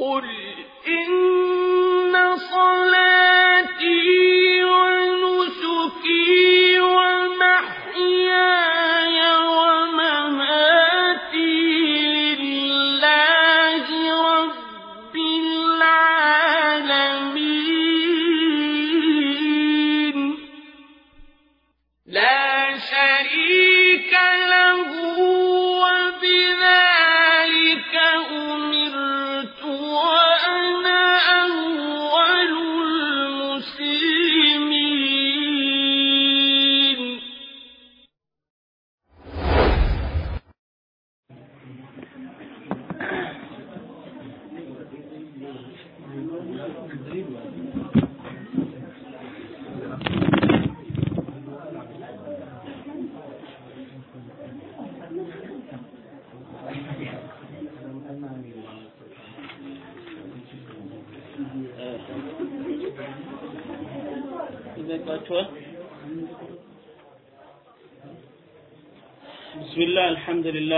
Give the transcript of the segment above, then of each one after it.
قل إن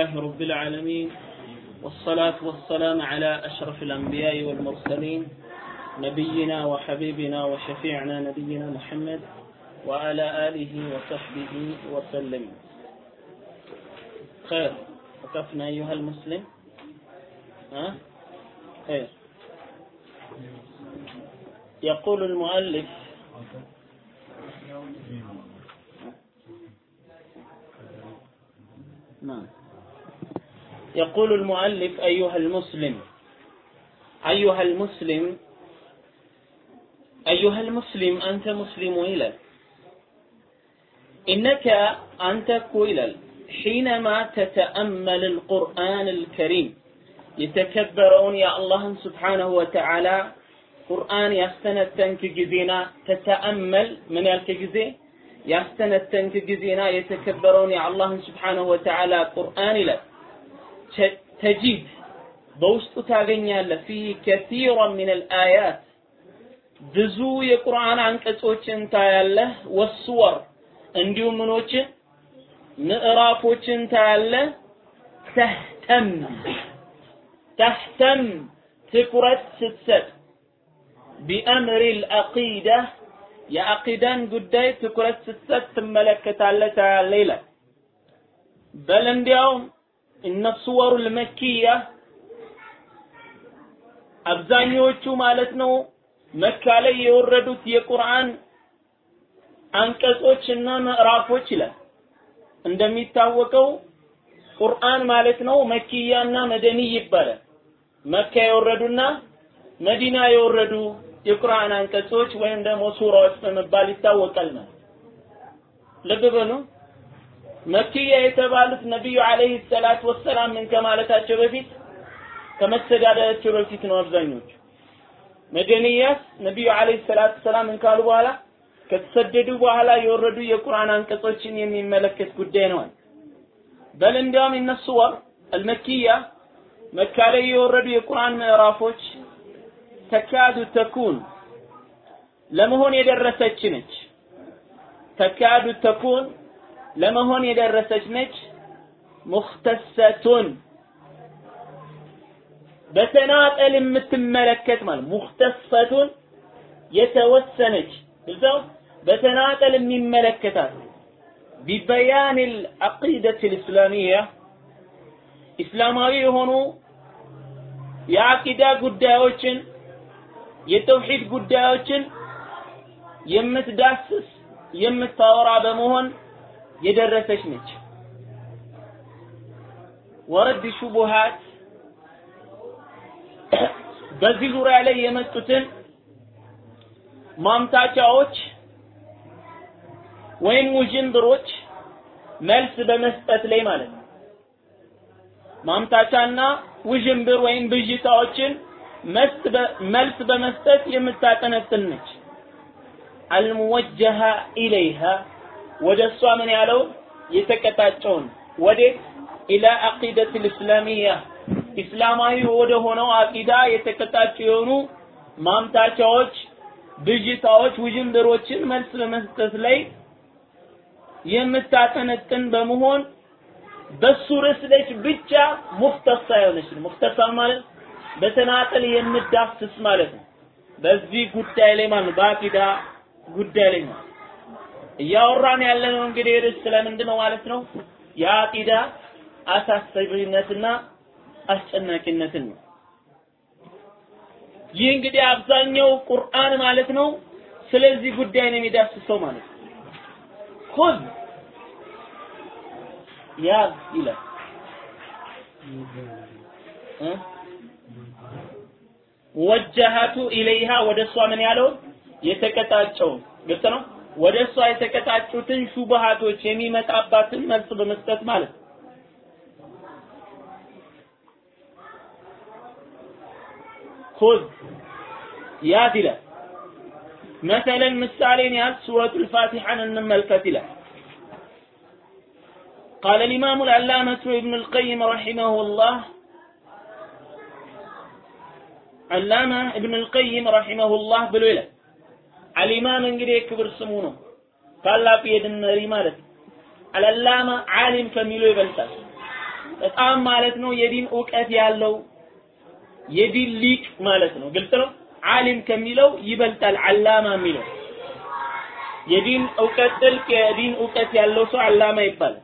لله رب العالمين والصلاة والسلام على أشرف الأنبياء والمرسلين نبينا وحبيبنا وشفيعنا نبينا محمد وعلى آله وصحبه وسلم. خير وقفنا أيها المسلم. ها؟ خير. يقول المؤلف نعم. يقول المؤلف أيها المسلم أيها المسلم أيها المسلم أنت مسلم إلى. إنك أنت كويل. حينما تتأمل القرآن الكريم يتكبرون يا الله سبحانه وتعالى قرآن يحسن تنك تتأمل من الكجزي يحسن تنك يتكبرون يا الله سبحانه وتعالى قرآن لك ተጂድ በውስጡ ታገኛለህ። ፊህ ከሲራን ሚን አልአያት ብዙ የቁርአን አንቀጾችን ታያለህ። ወስወር እንዲሁም ምኖችን ምዕራፎችን ታያለህ። ተህተም ተህተም ትኩረት ስትሰጥ ቢአምሪ ልአቂዳ የአቂዳን ጉዳይ ትኩረት ስትሰጥ ትመለከታለህ ታያለህ ይላል። በል እንዲያውም እነ ሱወሩ ልመኪያ አብዛኛዎቹ ማለት ነው መካ ላይ የወረዱት የቁርአን አንቀጾች እና ምዕራፎች ይላል። እንደሚታወቀው ቁርአን ማለት ነው መኪያና መደኒ ይባላል። መካ የወረዱና መዲና የወረዱ የቁርአን አንቀጾች ወይም ደግሞ ሱራዎች በመባል ይታወቃል ነው ልብ በሉ መኪያ የተባሉት ነቢዩ አለይሂ ሰላቱ ወሰላም ምን ከማለታቸው በፊት? ከመሰዳደራቸው በፊት ነው አብዛኞቹ። መደንያስ ነቢዩ አለይሂ ሰላቱ ወሰላም ምን ካሉ በኋላ? ከተሰደዱ በኋላ የወረዱ የቁርአን አንቀጾችን የሚመለከት ጉዳይ ነው በል እንዲያውም እነሱ ወር አልመኪያ መካ ላይ የወረዱ የቁርአን ምዕራፎች ተካዱ ተኩን ለመሆን የደረሰች ነች። ተካዱ ተኩን ለመሆን የደረሰች ነች ሙክተሰቱን በተናጠል የምትመለከት ማለት ሙክተሰቱን የተወሰነች እዛው በተናጠል የሚመለከታት ቢበያን العقيدة الإسلامية ኢስላማዊ የሆኑ የአቂዳ ጉዳዮችን የተውሂድ ጉዳዮችን የምትዳስስ የምታወራ በመሆን የደረሰች ነች። ወረድ ሹቡሃት በዚህ ዙሪያ ላይ የመጡትን ማምታቻዎች ወይም ውዥንብሮች መልስ በመስጠት ላይ ማለት ነው። ማምታቻና ውዥንብር ወይም ብዥታዎችን መልስ በመስጠት የምታጠነጥን ነች። አልሙወጀሃ ኢለይሃ ወደ እሷ ምን ያለው? የተቀጣጨውን። ወዴት? ኢላ አቂደት ልእስላሚያ። ኢስላማዊ ወደ ሆነው አቂዳ የተቀጣጩ የሆኑ ማምታቻዎች ብዥታዎች ውዥንብሮችን መልስ በመስጠት ላይ የምታጠነጥን በመሆን በሱ ርዕስ ላይ ብቻ ሙክተሳ የሆነች ነው። ሙክተሳ ማለት በተናጠል የምዳስስ ማለት ነው። በዚህ ጉዳይ ላይ ማለት በአቂዳ ጉዳይ ላይ ነው እያወራን ያለነው እንግዲህ ርዕስ ስለምንድን ነው ማለት ነው? የአቂዳ አሳሳቢነትና አስጨናቂነትን ነው። ይህ እንግዲህ አብዛኛው ቁርአን ማለት ነው ስለዚህ ጉዳይ ነው የሚዳስሰው ማለት ነው። ኩዝ ያዝ ይላል ሙወጀሃቱ ኢለይሃ ወደ እሷ ምን ያለው የተቀጣጨውን ግልጽ ነው። ወደ እሷ የተቀጣጩትን ሹብሃቶች የሚመጣባትን መልስ በመስጠት ማለት ነው። ኩዝ ያዝ ይላል። መሰለን ምሳሌን ያዝ ሱረቱል ፋቲሐን እንመልከት ይላል። قال الإمام العلامة ابن القيم رحمه الله علامة ابن القيم رحمه الله ብሎ ይላል አልኢማም እንግዲህ የክብር ስሙ ነው ታላቁ የድን መሪ ማለት ነው አልአላማ ዓሊም ከሚለው ይበልጣል በጣም ማለት ነው የዲን እውቀት ያለው የዲን ሊቅ ማለት ነው ግልጽ ነው ዓሊም ከሚለው ይበልጣል አላማ የሚለው የዲን እውቀት ጥልቅ የዲን እውቀት ያለው ሰው አላማ ይባላል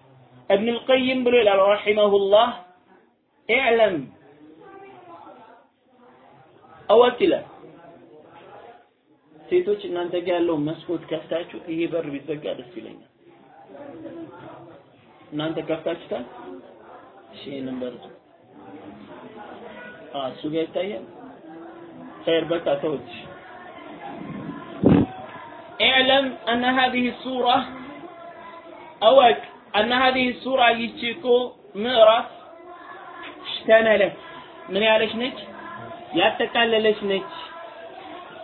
ابن القيم ብሎ ይላል رحمه الله اعلم እወቅ ይላል ሴቶች እናንተ ጋር ያለውን መስኮት ከፍታችሁ ይሄ በር ቢዘጋ ደስ ይለኛል። እናንተ ከፍታችሁታል? እሺ ይሄንን በር አ እሱ ጋር ይታያል። خير በቃ ተውት። اعلم أن هذه السورة أوك أن هذه السورة يجيكو ምዕራፍ اشتملت ምን ያለች ነች? ያጠቃለለች ነች።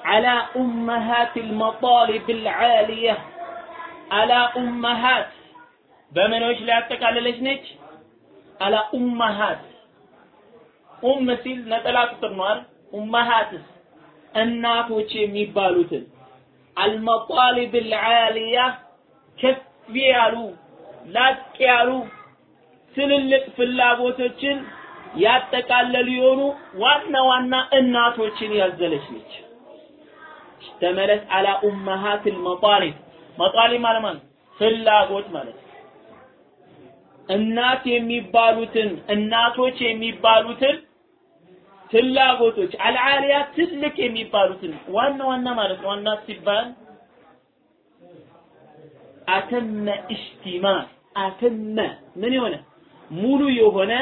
على أمهات المطالب العالية على أمهات በምኖች ላይ ያጠቃለለች ነች አላ ኡመሃት ኡም ሲል ነጠላ ቁጥር ነው አይደል ኡመሃትስ እናቶች የሚባሉትን አልመጣሊብ አልዓሊያ ከፍ ያሉ ላቅ ያሉ ትልልቅ ፍላጎቶችን ያጠቃለሉ የሆኑ ዋና ዋና እናቶችን ያዘለች ነች። ተመለስ አላ ኡመሃትል መጣሊብ መጣሊብ ማለት ማለት ፍላጎት ማለት። እናት የሚባሉትን እናቶች የሚባሉትን ፍላጎቶች አልዓሊያ ትልቅ የሚባሉትን ዋና ዋና ማለት ነው። እናት ሲባል አተመ ኢሽቲማል አተመ ምን የሆነ? ሙሉ የሆነ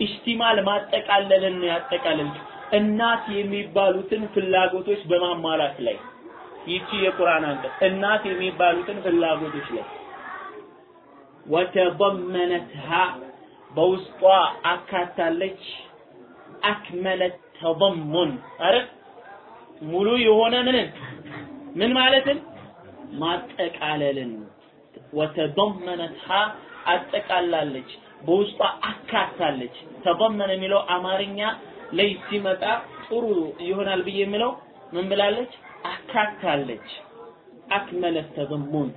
ኢሽቲማል ማጠቃለልን ያጠቃልል እናት የሚባሉትን ፍላጎቶች በማሟላት ላይ። ይቺ የቁርአን አንቀጽ እናት የሚባሉትን ፍላጎቶች ላይ ወተበመነትሃ በውስጧ አካታለች። አክመለት ተضمن አረ ሙሉ የሆነ ምን ምን ማለትን? ማጠቃለልን። ወተበመነትሃ አጠቃላለች። በውስጧ አካታለች። ተضمن የሚለው አማርኛ ላይ ሲመጣ ጥሩ ይሆናል ብዬ የምለው ምን ብላለች? አካታለች። አክመለት ተضሙን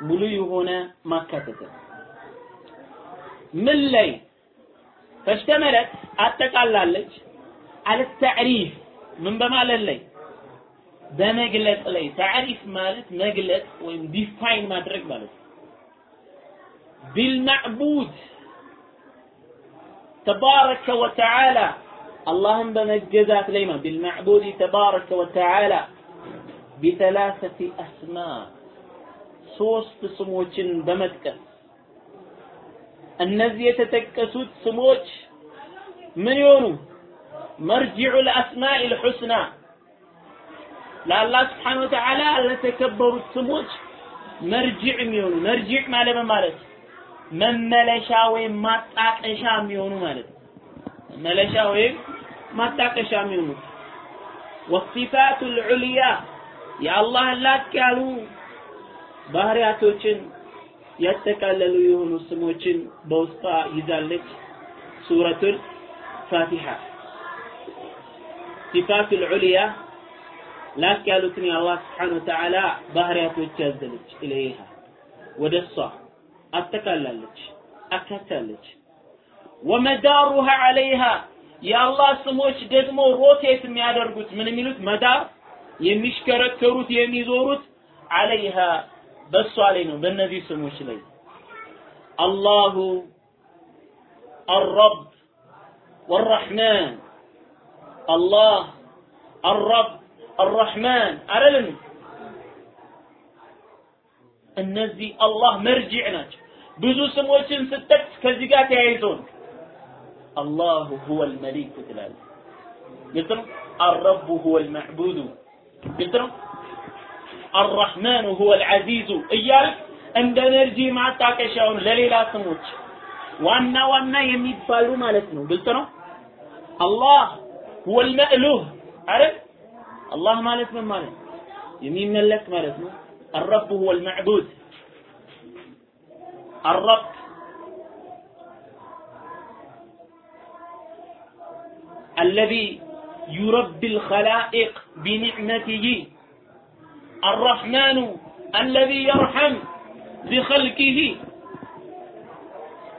ሙሉ የሆነ ማካተት። ምን ላይ? فاشتملت አጠቃላለች። على التعريف ምን በማለት ላይ? በመግለጽ ላይ። تعريف ማለት መግለጽ ወይም define ማድረግ ማለት ነው። بالمعبود تبارك وتعالى አላህን በመገዛት ላይ ነው بالمعبود تبارك وتعالى ቢተላሰቲ አስማ ሶስት ስሞችን በመጥቀስ እነዚህ የተጠቀሱት ስሞች ምን ይሆኑ? መርጂዑ ለአስማኢ ልሑስና ለአላህ ስብሓን ወተዓላ ለተከበሩት ስሞች መርጂዕ የሚሆኑ መርጂዕ ማለት ማለት? መመለሻ ወይም ማጣቀሻ የሚሆኑ ማለት ነው መመለሻ ወይም ማጣቀሻ የሚሆኑ ወሲፋቱ ልዑልያ የአላህ ላቅ ያሉ ባህሪያቶችን ያጠቃለሉ የሆኑ ስሞችን በውስጧ ይዛለች ሱረቱል ፋቲሃ ሲፋቱል ዑልያ ላቅ ያሉትን የአላህ ስብሓን ወተዓላ ባህሪያቶች ያዘለች ኢለይሃ ወደ እሷ አጠቃላለች አካታለች ወመዳሩሃ ዐለይሃ የአላህ ስሞች ደግሞ ሮቴት የሚያደርጉት ምን የሚሉት? መዳር የሚሽከረከሩት የሚዞሩት አለይሃ በሷ ላይ ነው በእነዚህ ስሞች ላይ። አላሁ አረብ ወረሕማን አላህ አረብ አረሕማን አይደለም? እነዚህ አላህ መርጂዕ ናቸው። ብዙ ስሞችን ስጠቅስ ከዚህ ጋር ተያይዞ ነው አላሁ ሁወ ልመሊክ ትላለህ ግልጽ ነው አረቡ ሁወ ልመዕቡዱ ግልጽ ነው አራሕማኑ ሁወ ልዓዚዙ እያልክ እንደ ኤነርጂ ማጣቀሻውን ለሌላ ስሞች ዋና ዋና የሚባሉ ማለት ነው ግልጽ ነው አላህ ሁወ ልመእሉህ አይደል አላህ ማለት ምን ማለት የሚመለክ ማለት ነው الرب هو المعبود الرب አለዚ ዩረቢ ልኸላኢቅ ቢኒዕመትህ አራሕማኑ አለዚ የርሐም ቢኸልቂህ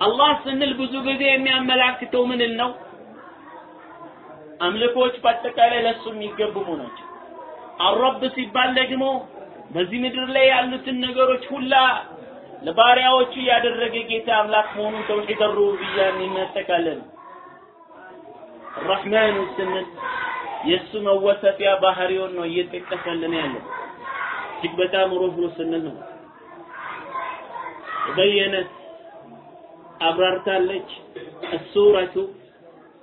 አላህ ስንል ብዙ ጊዜ የሚያመላክተው ምንን ነው? አምልኮች በአጠቃላይ ለሱ የሚገቡ መሆናቸው። አረብ ሲባል ደግሞ በዚህ ምድር ላይ ያሉትን ነገሮች ሁላ ለባሪያዎቹ ያደረገ ጌታ አምላክ መሆኑን ተውሂድ ሩቡብያ የሚያጠቃልል ነው። ረሕማን ስንል የእሱ መወሰፊያ ባህሪውን ነው እየጠቀሰልን ያለው። እጅግ በጣም ሩህሩህ ስንል ነው። በየነት አብራርታለች። እሱረቱ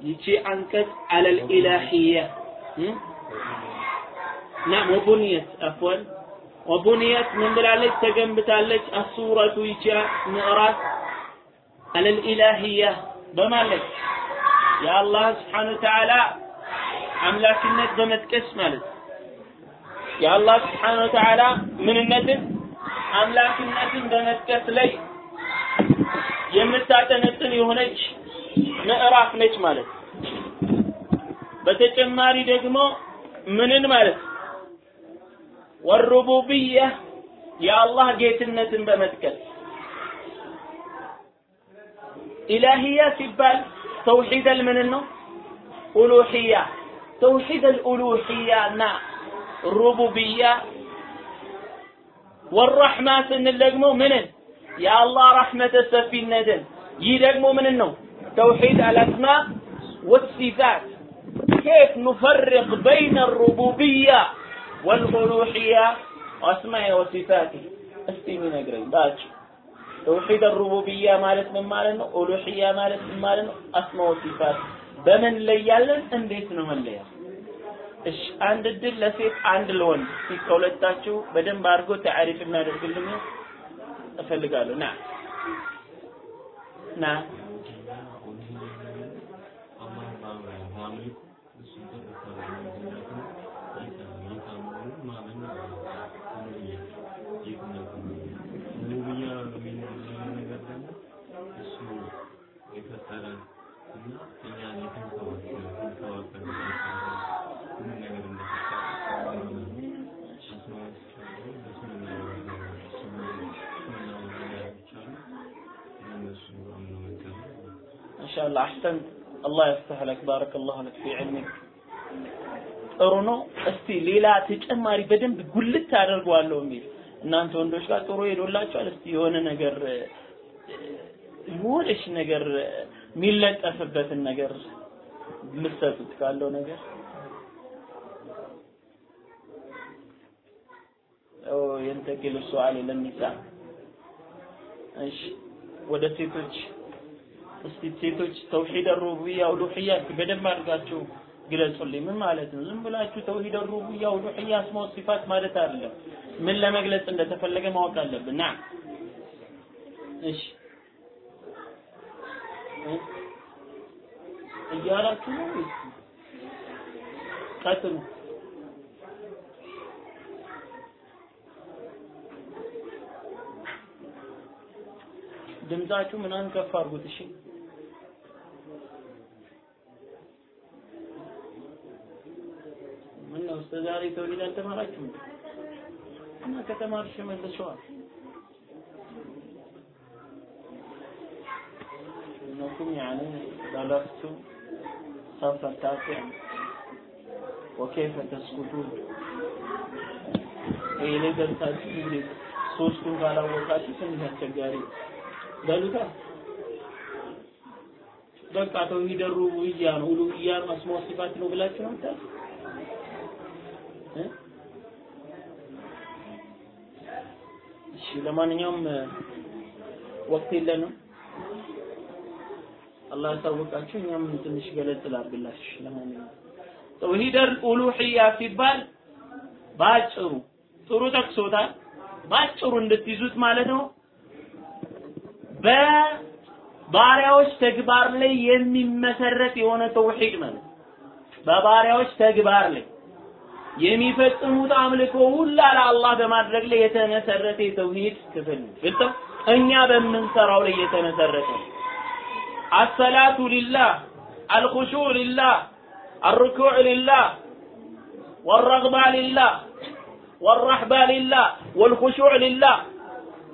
ይቺ አንቀጽ አለል ኢላሂያ። ናም ወቡንየት አፍወን። ወቡንየት ምን ብላለች? ተገንብታለች። አሱረቱ ይቺ ምዕራፍ አለል ኢላሂያ በማለት የአላህ ስብሓነ ወተዓላ አምላክነት በመጥቀስ ማለት የአላህ ስብሓነ ወተዓላ ምንነትን? አምላክነትን በመጥቀስ ላይ የምታጠነጥን የሆነች ምዕራፍ ነች ማለት በተጨማሪ ደግሞ ምንን ማለት ወሩቡብያ የአላህ ጌትነትን በመጥቀስ። ኢላሂያ ሲባል توحيد المننو ألوحية. توحيد الألوحية نا. الربوبية والرحمة سنلقمو منن يا الله رحمة السفي الندن يلقمو مننو توحيد الأسماء والصفات. كيف نفرق بين الربوبية والألوحية؟ أسماء وصفاتي أستي من قريب باجي ተውሂድ ሩቡብያ ማለት ምን ማለት ነው? ኡሉሂያ ማለት ምን ማለት ነው? አስማው ሲፋት በምን ላይ እንዴት ነው መለያ? እሺ አንድ እድል ለሴት አንድ ለወንድ ሲከውለታችሁ በደንብ አድርጎ ታሪፍ እናደርግልን እፈልጋለሁ። ና ና ማሻአላህ አህሰን አላህ ይፍተህ ለክ ባረከላሁ ለክ ፊ ዒልሚክ ጥሩ ነው እስቲ ሌላ ተጨማሪ በደንብ ጉልት አደርገዋለሁ የሚል እናንተ ወንዶች ጋር ጥሩ ሄዶላችኋል እስቲ የሆነ ነገር የሆነች ነገር የሚለጠፍበትን ነገር የምትሰጡት ካለው ነገር ينتقل السؤال الى النساء እሺ ወደ ሴቶች እስቲ ሴቶች ተውሂድ ሩቡብያ ኡሉሂያ በደንብ አድርጋችሁ ግለጹልኝ። ምን ማለት ነው? ዝም ብላችሁ ተውሂድ ሩቡብያ ኡሉሂያ አስማ ሲፋት ማለት አይደለም። ምን ለመግለጽ እንደተፈለገ ማወቅ አለብን። ና። እሺ። እያላችሁ ነው ቀጥሉ። ድምጻችሁ ምናምን ከፍ አድርጉት። እሺ ነው እስከ ዛሬ ተውሂድ አልተማራችሁም እና ከተማርሽ መልሰዋል انكم يعني بلغتم ሰፈታቱ ወከይፈ ተስኩቱን ይሄ ነገር ታችሁ እንግዲህ ሶስቱን ካላወቃችሁ ትንሽ አስቸጋሪ በሉታ በቃ ተውሂድ ሩቡብያ ነው ኡሉህያ ነው አስማው ሲፋት ነው ብላችሁ ነው የምታውቁት እ እሺ ለማንኛውም ወቅት የለንም። አላህ ያሳወቃችሁ እኛም ትንሽ ገለጽ ላድርግላችሁ። ለማንኛውም ተውሂደል ኡሉህያ ሲባል ባጭሩ ጥሩ ጠቅሶታል። ባጭሩ እንድትይዙት ማለት ነው። በባሪያዎች ተግባር ላይ የሚመሰረት የሆነ ተውሂድ ማለት በባሪያዎች ተግባር ላይ የሚፈጽሙት አምልኮ ሁላ ለአላህ በማድረግ ላይ የተመሰረተ የተውሂድ ክፍል ነው። እኛ በምንሰራው ላይ የተመሰረተ አሰላቱ ሊላህ፣ አልኹሹዕ ሊላህ፣ አርኩዕ ሊላህ፣ ወረግባ ሊላህ፣ ወረሕባ ሊላህ፣ ወልኹሹዕ ሊላህ፣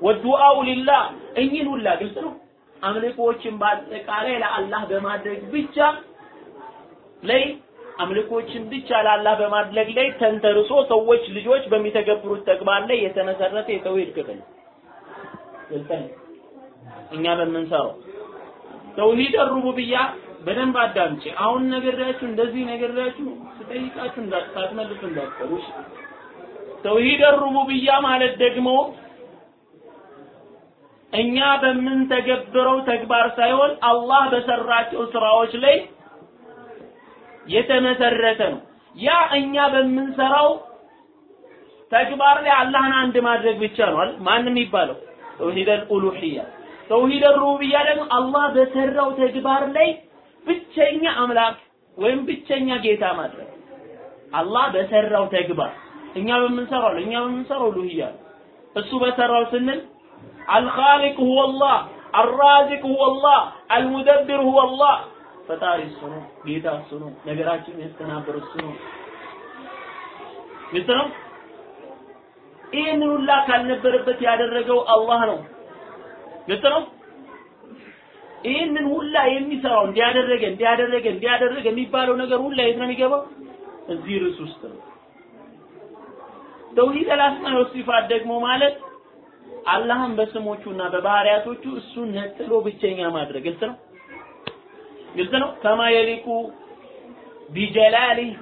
ወዱዓው ሊላህ። እኚህን ሁላ ግልጽ ነው አምልኮዎችን በአጠቃላይ ለአላህ በማድረግ ብቻ ላይ አምልኮችን ብቻ ለአላህ በማድረግ ላይ ተንተርሶ ሰዎች ልጆች በሚተገብሩት ተግባር ላይ የተመሰረተ የተውሂድ ክፍል እኛ በምንሰራው ተውሂድ ሩቡብያ በደንብ አዳምጪ። አሁን ነገራችሁ እንደዚህ ነገራችሁ ስጠይቃችሁ እንዳትመልሱ እንዳትቀሩ። ተውሂድ ሩቡብያ ማለት ደግሞ እኛ በምንተገብረው ተግባር ሳይሆን አላህ በሰራቸው ስራዎች ላይ የተመሰረተ ነው። ያ እኛ በምንሰራው ተግባር ላይ አላህን አንድ ማድረግ ብቻ ነው አይደል? ማን የሚባለው ተውሂደል ኡሉሂያ። ተውሂደል ሩቡብያ ደግሞ አላህ በሰራው ተግባር ላይ ብቸኛ አምላክ ወይም ብቸኛ ጌታ ማድረግ አላህ በሰራው ተግባር እኛ በምንሰራው እኛ በምንሰራው ሉህያ እሱ በሰራው ስንል አልኻሊቅ ሁወ አላህ አራዚቅ ሁወ አልሙደብር ሁወ ፈጣሪ እሱ ነው ጌታ እሱ ነው ነገራችን ያስተናበር እሱ ነው ግልጽ ነው ይህንን ሁላ ካልነበረበት ያደረገው አላህ ነው ግልጽ ነው ይህንን ሁላ የሚሰራው እንዲያደረገ እንዲያደረገ እንዲያደረገ የሚባለው ነገር ሁላ የት ነው የሚገባው? እዚህ ርዕስ ውስጥ ነው። ተውሂድ አልአስማኢ ወሲፋት ደግሞ ማለት አላህን በስሞቹና በባህሪያቶቹ እሱን ነጥሎ ብቸኛ ማድረግ ግልጽ ነው። ግልጽ ነው። ከማ የሊቁ ቢጀላሊህ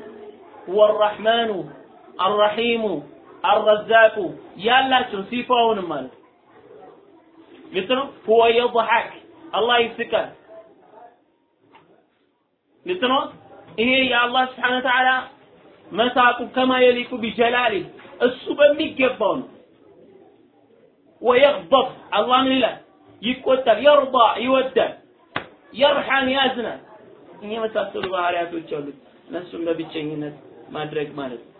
ወረሕማኑ አልረሒሙ አልረዛቁ ያላቸው ሲፋውንም ማለት ግልጽ ነው። ሁወ የضሐክ አላህ ይስቃል። ግልጽ ነው። ይሄ የአላህ ስብሐነ ወተዓላ መሳቁ ከማ የሊቁ ቢጀላሊ እሱ በሚገባው ነው። ወየግضብ አላህ ምን ይላል? ይቆጣል። የርዳ ይወዳል። የርሐም ያዝናል። ይሄ የመሳሰሉ ባህሪያቶች አሉት። እነሱም በብቸኝነት ማድረግ ማለት ነው።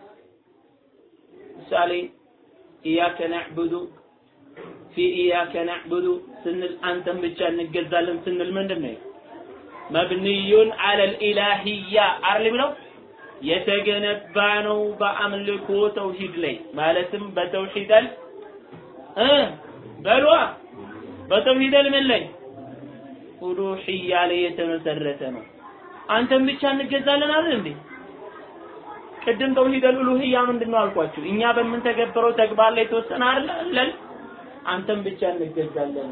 ምሳሌ ኢያከ ነዕቡዱ ፊ ኢያከ ነዕቡዱ ስንል አንተን ብቻ እንገዛለን ስንል ምንድን ነው? መብንዩን አለል ኢላሂያ አይደል ብለው የተገነባ ነው በአምልኮ ተውሂድ ላይ ማለትም በተውሂደል እ በሏ በተውሂደል ምን ላይ ኡሉሂያ ላይ የተመሰረተ ነው። አንተን ብቻ እንገዛለን አይደል እንዴ? ቅድም ተውሂደል ኡሉሂያ ምንድነው አልኳችሁ? እኛ በምንተገብረው ተግባር ላይ የተወሰነ አይደል? አንተን ብቻ እንገዛለን።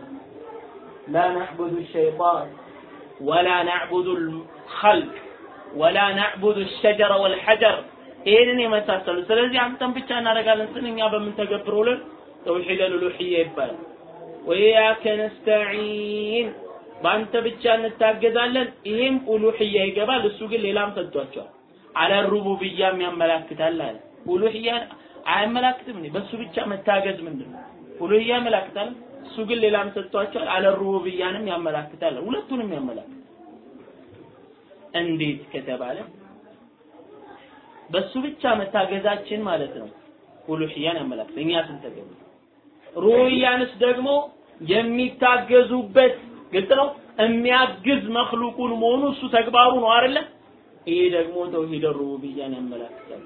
ላ ነዕቡዱ ሸይጣን ወላ ነዕቡዱ ልኸልቅ ወላ ነዕቡዱ ሸጀረ ወልሐጀር ይህንን የመሳሰሉ ስለዚህ አንተን ብቻ እናደርጋለን ስን እኛ በምንተገብረው ልን ተውሒድ ልሉሕያ ይባላል። ወኢያከ ነስተዒን በአንተ ብቻ እንታገዛለን። ይሄም ኡሉሕያ ይገባል። እሱ ግን ሌላም ሰጥቷቸዋል። አለ ሩቡብያም ያመላክታል አለ። ኡሉሕያ አያመላክትም? በሱ ብቻ መታገዝ ምንድን ነው? ኡሉህያ ያመላክታል። እሱ ግን ሌላም ሰጥቷቸዋል። አለ ሩቡብያንም ያመላክታል። ሁለቱንም ያመላክታል። እንዴት ከተባለ በሱ ብቻ መታገዛችን ማለት ነው ኡሉህያን ያመላክታል። እኛ ስንተገዝ ሩቡብያንስ ደግሞ የሚታገዙበት ግልጽ ነው። የሚያግዝ መክሉቁን መሆኑ እሱ ተግባሩ ነው አይደለ? ይሄ ደግሞ ተውሂድ ሩቡብያን ያመላክታል።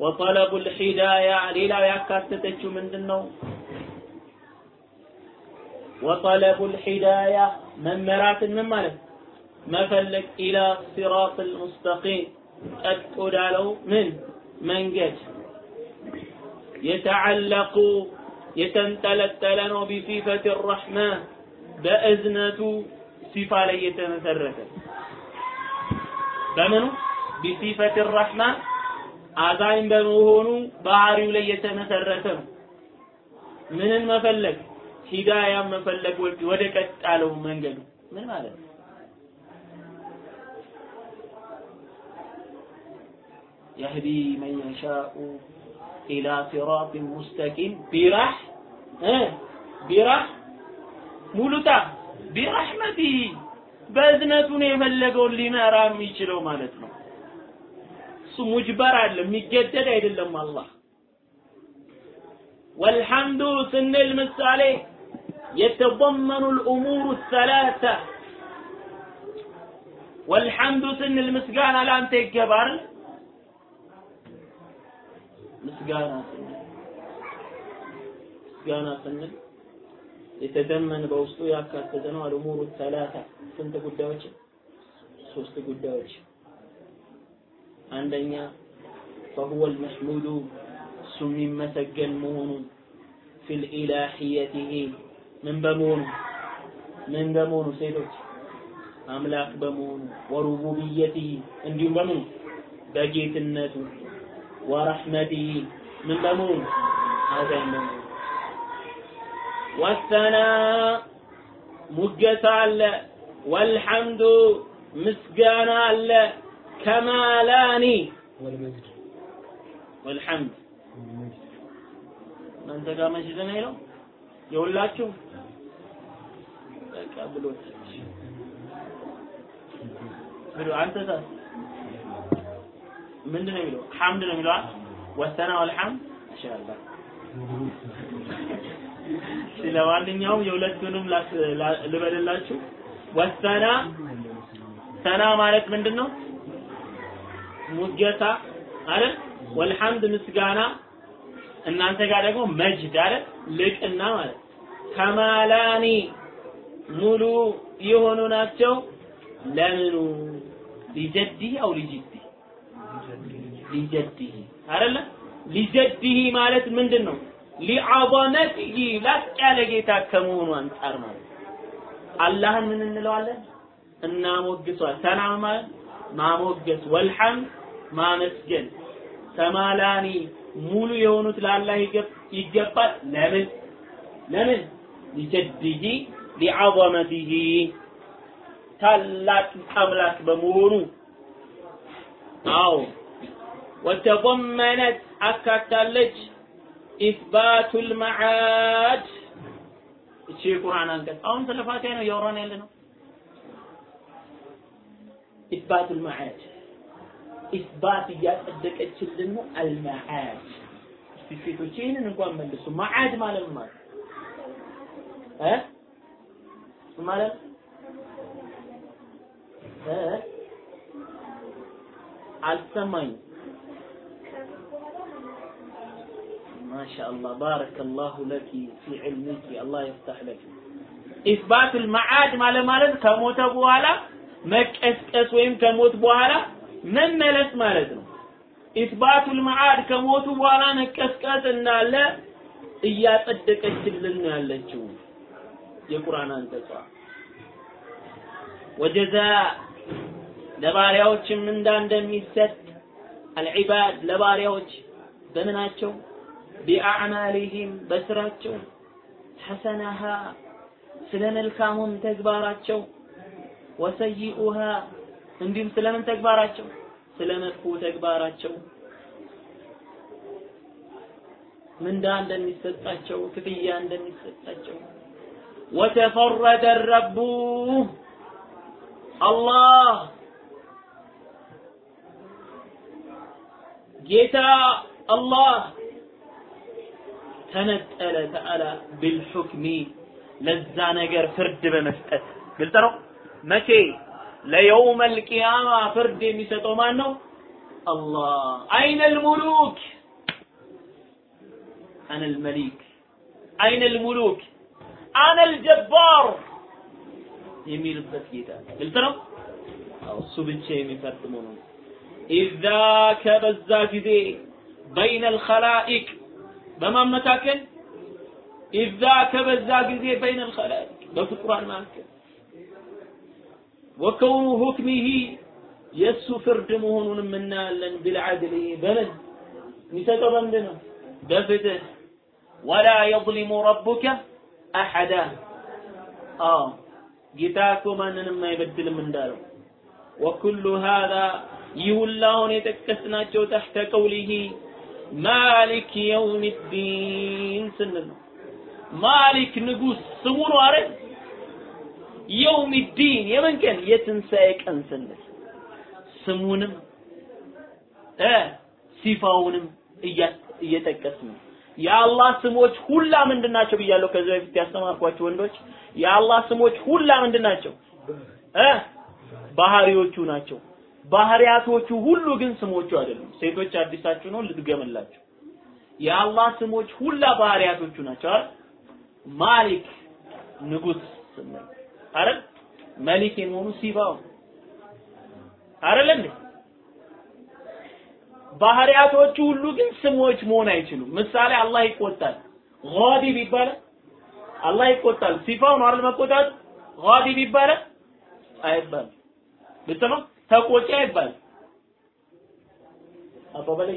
ወጠለቡ ልሂዳያ ሌላው ያካተተችው ምንድን ነው? ወጠለቡ ልሂዳያ መመራትን ምን ማለት መፈለግ ኢላ ሲራጥ ልሙስተቂም ቀጥ ወዳለው ምን መንገድ የተዓለቁ የተንጠለጠለ ነው ቢሲፈት ረሕማን በእዝነቱ ሲፋ ላይ የተመሰረተ በምኑ ቢሲፈት ረሕማን አዛኝ በመሆኑ ባህሪው ላይ የተመሰረተ ነው። ምንን መፈለግ ሂዳያን መፈለግ ወደ ቀጥ ያለው መንገዱ ምን ማለት ነው? የህዲ መን የሻኡ ኢላ ሲራጢን ሙስተቂም ቢራህ ቢራህ ሙሉታ ቢራህመቲ በእዝነቱ ነው የፈለገውን ሊመራ የሚችለው ማለት ነው። እሱ ሙጅበር አለ የሚገደድ አይደለም አላህ والحمد ስንል ምሳሌ يتضمن الأمور الثلاثة والحمد ስንል ምስጋና ለአንተ ይገባል ምስጋና ስንል ምስጋና ስንል የተደመን በውስጡ ያካተተ ነው አልኡሙሩ ሰላሳ ስንት ጉዳዮች ሶስት ጉዳዮች አንደኛ فهو المحمود እሱ የሚመሰገን መሆኑን ፊል ኢላሂየቲሂ ምን በመሆኑ ምን በመሆኑ ሴቶች አምላክ በመሆኑ ወሩቡብየቲሂ እንዲሁም በምኑ በጌትነቱ ወረሕመቲሂ ምን በመሆኑ አዛኝ በመሆኑ ወሰና ሙገሳ አለ ወልሐምዱ ምስጋና አለ ከማላኒ ወልሐምድ እናንተ ጋር መስጂድ ነው የሚለው የሁላችሁ በቃ ብሎ ብሎ አንተ ታ ምንድን ነው የሚለው? ሐምድ ነው የሚለው ወሰና ወልሐምድ። ኢንሻአላህ ስለማንኛውም የሁለቱንም ልበልላችሁ። ወሰና ሰና ማለት ምንድን ነው ሙገሳ አይደል? ወልሐምድ ምስጋና እናንተ ጋር ደግሞ መጅድ አይደል? ልቅና ማለት። ከማላኒ ሙሉ የሆኑ ናቸው። ለምኑ? ሊጀዲህ አው ሊጅዲ ሊጀዲህ አይደለ? ሊጀዲህ ማለት ምንድን ነው ሊዓظመቲሂ ላቅ ያለ ጌታ ከመሆኑ አንጻር ነው። አላህን ምን እንለዋለን? እናሞግሷል። ተናማ ማሞገስ፣ ወልሐም ማመስገን፣ ተማላኒ ሙሉ የሆኑት ለአላህ ይገባል። ለምን? ለምን? ሊጀድሂ ሊዓظመቲሂ ታላቅ አምላክ በመሆኑ። አዎ። ወተضمنت አካታለች። ኢስባቱል መዓድ። እቺ የቁርአን አንቀጽ አሁን ስለ ፋቲሃ ነው እያወራን ያለ ነው ኢስባቱል መዓድ። ኢስባት እያጸደቀችልን ነው አልመዓድ። እስቲ ሴቶች ይህንን እንኳን መልሱ። መዓድ ማለት ማለት? እ? ማለት? እ? አልሰማኝም ما شاء الله بارك الله لك في علمك الله يفتح لك إثبات المعاد ማለት ማለት ከሞተ በኋላ መቀስቀስ ወይም ከሞት በኋላ መመለስ ማለት ነው። ኢትባቱል መዓድ ከሞቱ በኋላ መቀስቀስ እንዳለ እያጸደቀችልን ነው ያለችው የቁርአን አንቀጿ። ወጀዛ ለባሪያዎችም ምንዳ እንደሚሰጥ አልዒባድ ለባሪያዎች በምናቸው ቢአዕማሊሂም በስራቸው ሐሰነሃ ስለ መልካሙም ተግባራቸው ወሰይኡሃ እንዲሁም ስለምን ተግባራቸው? ስለ መጥፎ ተግባራቸው። ምንዳ እንደሚሰጣቸው ክፍያ እንደሚሰጣቸው። ወተፈረደ ረቡ አላህ ጌታ አላህ ተነጠለ ተዓላ ቢልሑክሚ ለዛ ነገር ፍርድ በመስጠት ግልጽ ነው መቼ ለየውም አልቂያማ ፍርድ የሚሰጠው ማን ነው? አላህ። አይነ ልሙሉክ አነ ልመሊክ አይነ ልሙሉክ አነ ልጀባር የሚልበት ጌታ ግልጽ ነው። እሱ ብቻ የሚፈርድ መሆኑን። ኢዛ ከበዛ ጊዜ በይነ ልኸላኢቅ በማን መካከል ኢዛ ከበዛ ጊዜ በይነ ልኸላኢቅ በፍጡራን መካከል ወከውኑ ሁክሚሂ የእሱ ፍርድ መሆኑንም እናያለን። ቢልዓድል በምን የሚሰጠው በምንድን ነው? በፍትህ። ወላ የظሊሙ ረቡከ አሐዳ። ጌታ እኮ ማንንም አይበድልም እንዳለው። ወኩሉ ሃዛ ይህ ሁላ አሁን የጠቀስናቸው ተሕተ ቀውሊሂ ማሊክ የውም ዲን ስንል ነው። ማሊክ ንጉስ ስሙ ነው አይደል? የውም ዲን የምን ቀን የትንሣኤ ቀን ስንል ስሙንም እ ሲፋውንም እየጠቀስ ነው። የአላህ ስሞች ሁላ ምንድናቸው ብያለሁ ከዚህ በፊት ያስተማርኳቸው ወንዶች። የአላህ ስሞች ሁላ ምንድናቸው እ ባህሪዎቹ ናቸው ባህሪያቶቹ ሁሉ ግን ስሞቹ አይደሉም። ሴቶች አዲሳችሁ ነው ልድገምላችሁ። የአላህ ስሞች ሁላ ባህሪያቶቹ ናቸው ማሊክ ንጉስ ስንል አይደል? መሊክ ሲባው አይደል ባህሪያቶቹ ሁሉ ግን ስሞች መሆን አይችሉም። ምሳሌ አላህ ይቆጣል። ጋዲብ ይባላል። አላህ ይቆጣል። ሲፋው ነው አይደል መቆጣት? ጋዲብ ይባላል? አይባልም። ብትሰማ ተቆጪ አይባል አቶ በላይ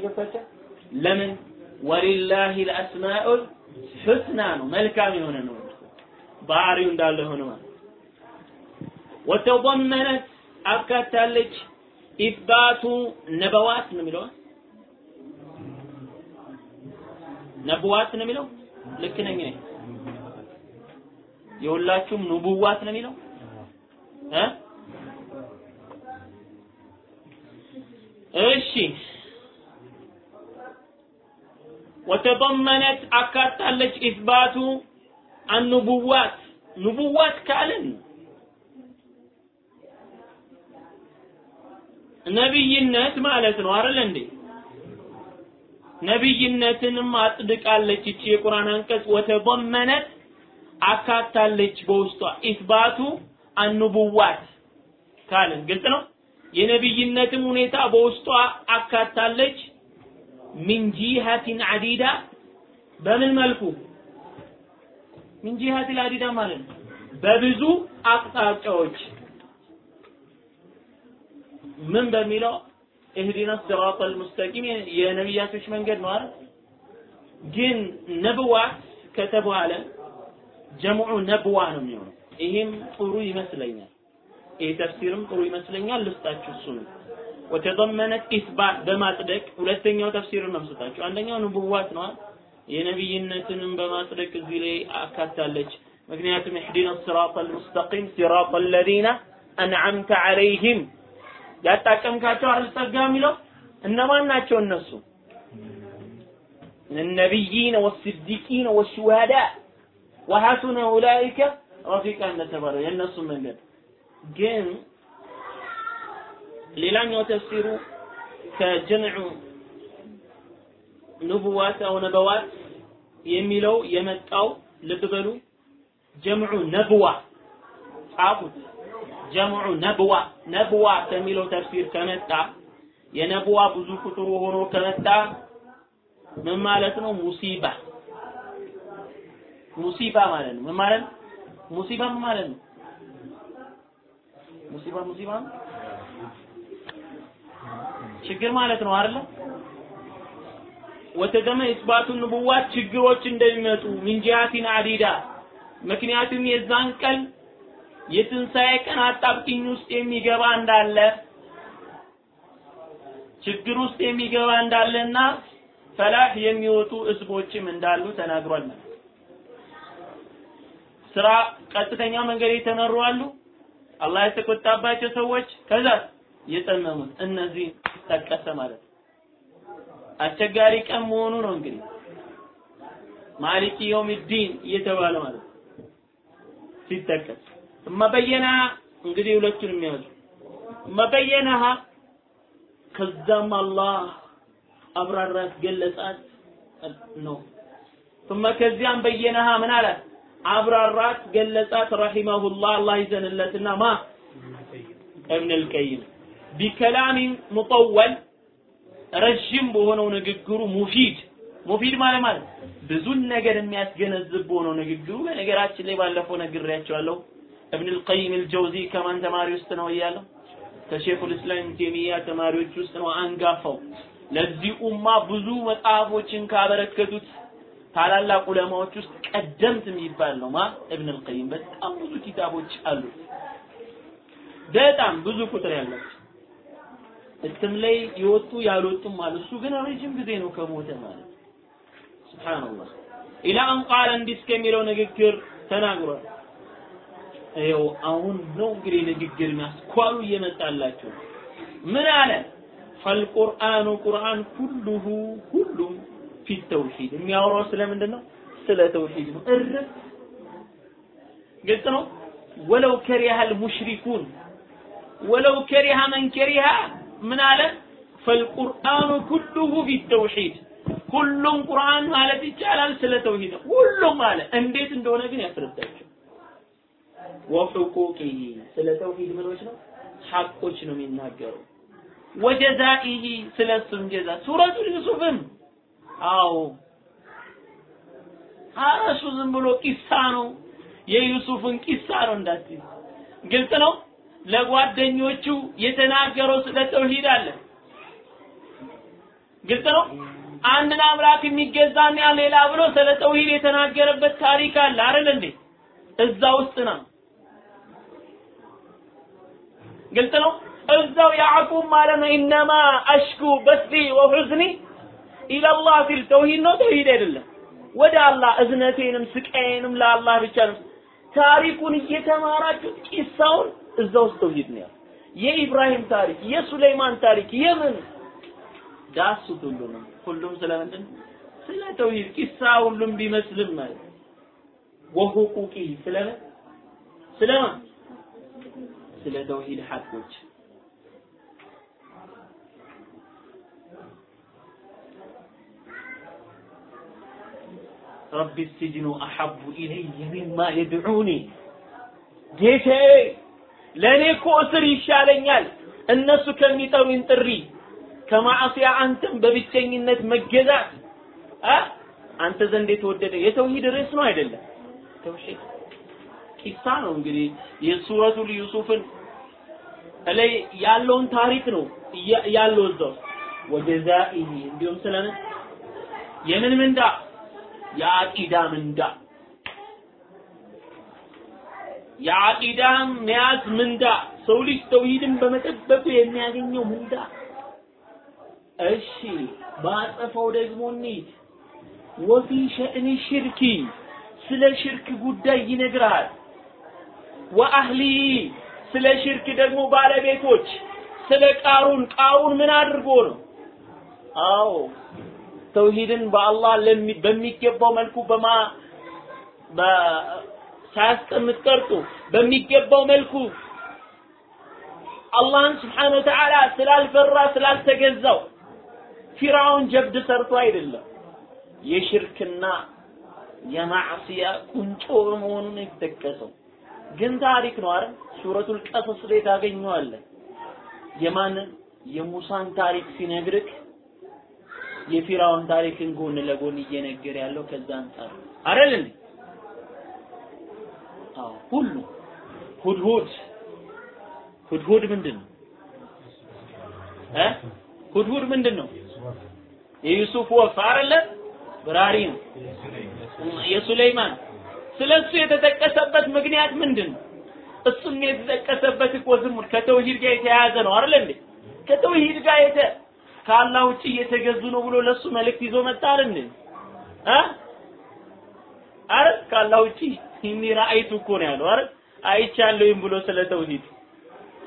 ለምን? ወሊላሂ አልአስማኡል ሑስና ነው መልካም የሆነ ነው። ባህሪው እንዳለ ሆነ ማለት ወተضمنت አካታለች ኢባቱ ነበዋት ነው የሚለው ነብዋት ነው የሚለው? ልክ ነኝ የሁላችሁም ኑቡዋት ነው የሚለው? እ? እሺ። ወተበመነት አካታለች ኢስባቱ አንቡዋት ንቡዋት ካልን ነብይነት ማለት ነው አይደል እንዴ? ነብይነትንም አጽድቃለች እቺ የቁርአን አንቀጽ። ወተضመነት አካታለች በውስጧ ኢስባቱ النبوات ካልን ግልጽ ነው? የነብይነትም ሁኔታ በውስጧ አካታለች። من جهات عديدة በምን መልኩ? من جهات عديدة ማለት ነው? በብዙ አቅጣጫዎች። ምን በሚለው? اهدنا الصراط المستقيم የነቢያቶች መንገድ ነው አይደል? ግን نبوات ከተባለ ጀምዑ ነብዋ ነው የሚሆነው። ይሄም ጥሩ ይመስለኛል ይሄ ተፍሲርም ጥሩ ይመስለኛል ልስጣችሁ እሱ ነው። ኢስባት በማጽደቅ ሁለተኛው ተፍሲር ነው የምሰጣችሁ። አንደኛው ንቡዋት ነው። የነብይነትንም በማጽደቅ እዚህ ላይ አካታለች። ምክንያቱም اهدنا الصراط المستقيم صراط الذين انعمت عليهم ያጣቀምካቸው አልጸጋ የሚለው እነማን ናቸው እነሱ? النبيين والصديقين والشهداء وحسن اولئك رفيقا እንደተባለው የእነሱ መንገድ። ግን ሌላኛው ተፍሲሩ ከጀምዑ ንቡዋት አው ነበዋት የሚለው የመጣው ልብ በሉ ጀምዑ ነብዋ ጻፉት። ጀምዑ ነብዋ ነብዋ ከሚለው ተፍሲር ከመጣ የነብዋ ብዙ ቁጥሩ ሆኖ ከመጣ ምን ማለት ነው? ሙሲባ ሙሲባ ማለት ነው። ምን ማለት ሙሲባ ማለት ነው ሙሲባ ሙሲባ ችግር ማለት ነው አይደል? ወተደመ ኢስባቱ ንቡዋት ችግሮች እንደሚመጡ ሚን ጂሃቲን አዲዳ። ምክንያቱም የዛን ቀን የትንሣኤ ቀን አጣብቂኝ ውስጥ የሚገባ እንዳለ ችግር ውስጥ የሚገባ እንዳለና ፈላህ የሚወጡ ህዝቦችም እንዳሉ ተናግሯል። ስራ ቀጥተኛ መንገድ የተመሩ አሉ አላህ የተቆጣባቸው ሰዎች ከዛ የጠመሙት እነዚህ ጠቀሰ ማለት አስቸጋሪ ቀን መሆኑ ነው እንግዲህ። ማሊኪ የውም ዲን እየተባለ ማለት ሲጠቀስ። መበየና እንግዲህ ሁለቱን የሚያዙ መበየናሃ ከዛም አላህ አብራራት ገለጻት ነው። ثم ከዚያም በየነሃ ምን አላት አብራራት ገለጻት ረሂመሁላህ አላህ ይዘንለትና ማ? እብን አልቀይም። ቢከላሚን ሙጠወል ረዥም በሆነው ንግግሩ ሙፊድ። ሙፊድ ማለት ማለት ብዙን ነገር የሚያስገነዝብ በሆነው ንግግሩ። በነገራችን ላይ ባለፈው ነግሬያቸዋለሁ። እብን አልቀይም አልጀውዚ ከማን ተማሪ ውስጥ ነው እያለሁ ከሼኹል እስላም ቴሚያ ተማሪዎች ውስጥ ነው። አንጋፋው። ለዚህ ኡማ ብዙ መጽሐፎችን ካበረከቱት ታላላቅ ዑለማዎች ውስጥ ቀደምት የሚባል ነው። ማ? እብን አልቀይም በጣም ብዙ ኪታቦች አሉት በጣም ብዙ ቁጥር ያላቸው እትም ላይ የወጡ ያልወጡም አሉ። እሱ ግን ረጅም ጊዜ ነው ከሞተ ማለት ሱብሃንአላህ። ኢላ አን ቃለ እንዲህ ንግግር ተናግሯል። ይኸው አሁን ነው እንግዲህ ንግግር የሚያስኳሉ እየመጣላቸው ምን አለ? ፈልቁርአኑ ቁርአን ኩሉሁ ሁሉም ፊት ተውሂድ የሚያወራው ስለምንድን ነው ስለ ተውሂድ ነው። እርፍ ግልጽ ነው? ወለው ከሪሃል ሙሽሪኩን ወለው ከሪሃ መን ከሪሃ ምን አለ? ፈልቁርአኑ ኩሉሁ ፊት ተውሂድ። ሁሉም ቁርአን ማለት ይቻላል ስለ ተውሂድ ነው። ሁሉም አለ። እንዴት እንደሆነ ግን ያስረዳቸው ወሑቁቂሂ ስለ ተውሂድ ምኖች ነው? ሐቆች ነው የሚናገረው ወጀዛኢሂ ስለ እሱም ጀዛ። ሱረቱ ዩሱፍም አዎ። አረሱ ዝም ብሎ ቂሳ ነው። የዩሱፍን ቂሳ ነው እንዳትይ ግልጽ ነው? ለጓደኞቹ የተናገረው ስለ ተውሂድ አለ። ግልጽ ነው? አንድን አምላክ የሚገዛና ሌላ ብሎ ስለ ተውሂድ የተናገረበት ታሪክ አለ አይደል እንዴ? እዛ ውስጥ ነው። ግልጽ ነው? እዛው ያዕቁብ ማለት ነው። ኢነማ አሽኩ በስሪ ወሑዝኒ ኢለላህ ሲል ተውሂድ ነው? ተውሂድ አይደለም። ወደ አላህ እዝነቴንም ስቃዬንም ለአላህ ብቻ ነው። ታሪኩን እየተማራችሁ ቂሳውን እዛ ውስጥ ተውሂድ ነው የኢብራሂም ታሪክ የሱለይማን ታሪክ የምን? ዳሱት ሁሉንም ሁሉም ስለምንድን? ስለ ተውሂድ ቂሳ ሁሉም ቢመስልም ማለት ወሁቁቂ ስለምን? ስለማን? ስለ ተውሂድ ሐቆች ረቢ ሲጅኑ አሐቡ ኢለየ ሚማ የድዑኒ። ጌታዬ ለእኔ እኮ እስር ይሻለኛል። እነሱ ከሚጠሩኝ ጥሪ ከማዕሲያ አንተም በብቸኝነት መገዛት። አንተ ዘንድ የተወደደ የተውሂድ ርዕስ ነው አይደለም? ተውሂድ። ቂሳ ነው እንግዲህ የሱረቱል ዩሱፍን ላይ ያለውን ታሪክ ነው ያለው እዛው። ወጀዛኢሂ እንዲሁም ስለምን? የምን ምንዳ የአቂዳ ምንዳ የአቂዳ መያዝ ምንዳ ሰው ልጅ ተውሂድን በመጠበቁ የሚያገኘው ምንዳ። እሺ ባጠፈው ደግሞ እንሂድ ወፊ ሸእኒ ሽርኪ ስለ ሽርክ ጉዳይ ይነግራል። ወአህሊ ስለ ሽርክ ደግሞ ባለቤቶች ስለ ቃሩን ቃሩን ምን አድርጎ ነው? አዎ ተውሂድን በአላህ በሚገባው መልኩ በማ ሳያስቀምጥ ቀርቶ በሚገባው መልኩ አላህን ስብሓነ ወተዓላ ስላልፈራ ስላልተገዛው ፊራውን ጀብድ ሰርቶ አይደለም። የሽርክና የማዕሲያ ቁንጮ መሆኑን የተጠቀሰው። ግን ታሪክ ነው አይደል? ሱረቱል ቀሰስ ላይ ታገኘዋለህ። የማንን የሙሳን ታሪክ ሲነግርክ የፊራውን ታሪክን ጎን ለጎን እየነገረ ያለው ከዛ አንጻር አይደል አዎ ሁሉ ሁድሁድ ሁድሁድ ምንድን እ? ሁድሁድ ምንድን ነው የዩሱፍ ወፍ አይደለ? በራሪ ነው። የሱለይማን ስለሱ የተጠቀሰበት ምክንያት ምንድን ነው? እሱም የተጠቀሰበት እኮ ዝም ከተውሂድ ጋር የተያያዘ ነው። አይደል እንዴ? ከተውሂድ ጋር የተ ከአላህ ውጭ እየተገዙ ነው ብሎ ለሱ መልእክት ይዞ መጣ አይደል? አ? አረ ከአላህ ውጭ ኢኒ ራአይቱ እኮ ነው ያለው። አይደል አይቻለሁም ብሎ ስለ ተውሂድ።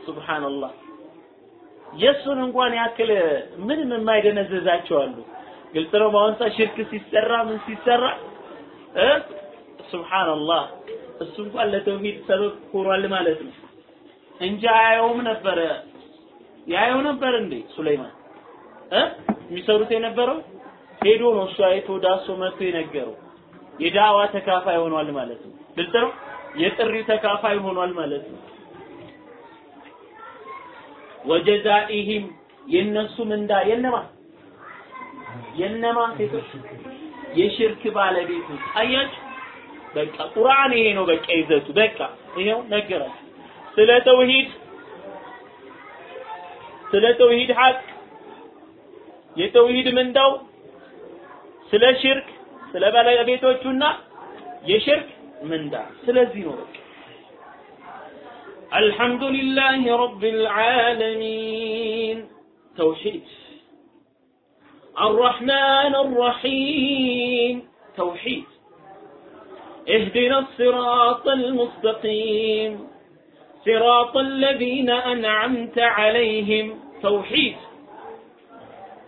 ሱብሃንአላህ። የእሱን እንኳን ያክል ምንም የማይደነዘዛቸው አሉ። ግልጽ ነው በአሁን ሽርክ ሲሰራ ምን ሲሰራ? እ? ሱብሃንአላህ። እሱ እንኳን ለተውሂድ ሰበብ ሆኗል ማለት ነው። እንጂ አያየውም ነበረ። ያየው ነበር እንዴ ሱለይማን? እ የሚሰሩት የነበረው? ሄዶ ነው እሱ አይቶ ዳሶ መጥቶ የነገረው። የዳዋ ተካፋይ ሆኗል ማለት ነው። ግልጽ ነው? የጥሪው ተካፋይ ሆኗል ማለት ነው። ወጀዛኢሂም የነሱ ምንዳ የነማ? የነማ ሴቶች? የሽርክ ባለቤቶች። አያችሁ? በቃ ቁርአን ይሄ ነው በቃ ይዘቱ። በቃ ይሄው ነገራችሁ። ስለ ተውሂድ ስለ ተውሂድ ሐቅ የተውሂድ ምንዳው ስለ ሽርክ ስለ ባለቤቶቹና የሽርክ ምንዳ ስለዚህ ነው በቃ الحمد لله رب العالمين توحيد الرحمن الرحيم توحيد اهدنا الصراط المستقيم صراط الذين أنعمت عليهم توحيد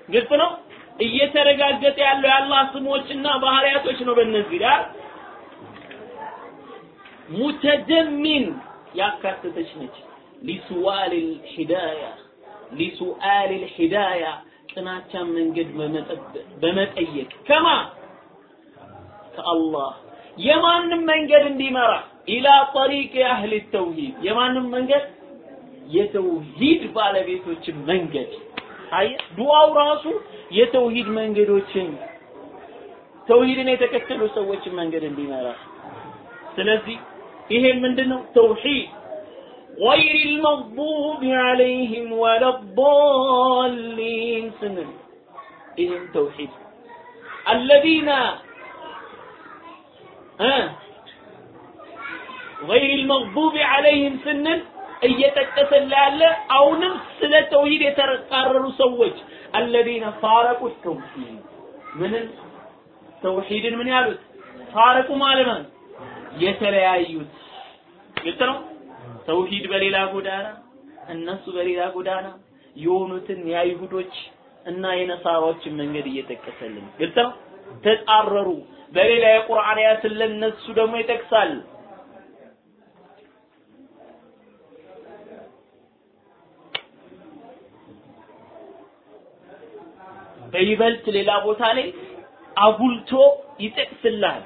ግልጽ ነው። እየተረጋገጠ ያለው የአላህ ስሞችና ባህሪያቶች ነው። በእነዚህ ጋር ሙተደሚን ያካተተች ነች። ሊሱዋል ሂዳያ ሊሱአል ሂዳያ ጥናቻን መንገድ በመጠየቅ ከማ ከአላህ የማንም መንገድ እንዲመራ ኢላ ጠሪቅ አህል ተውሂድ የማንም መንገድ የተውሂድ ባለቤቶችን መንገድ አየ ዱዓው ራሱ የተውሂድ መንገዶችን ተውሂድን የተከተሉ ሰዎችን መንገድ እንዲመራ ስለዚህ ይሄ ምንድነው ተውሂድ غير المغضوب عليهم ولا الضالين سنن إهم توحيد الذين آه غير المغضوب عليهم سنن እየጠቀሰላ ያለ አሁንም ስለ ተውሂድ የተቃረሩ ሰዎች አለዚነ ፋረቁ ተውሂድ። ምንን? ተውሂድን ምን ያሉት? ፋረቁ ማለት ነው። የተለያዩት ግልጽ ነው። ተውሂድ በሌላ ጎዳና እነሱ በሌላ ጎዳና የሆኑትን የአይሁዶች እና የነሳራዎችን መንገድ እየጠቀሰልን ግልጽ ነው። ተጻረሩ። በሌላ የቁርአን አያት እነሱ ደግሞ ይጠቅሳል። በይበልጥ ሌላ ቦታ ላይ አጉልቶ ይጠቅስልሃል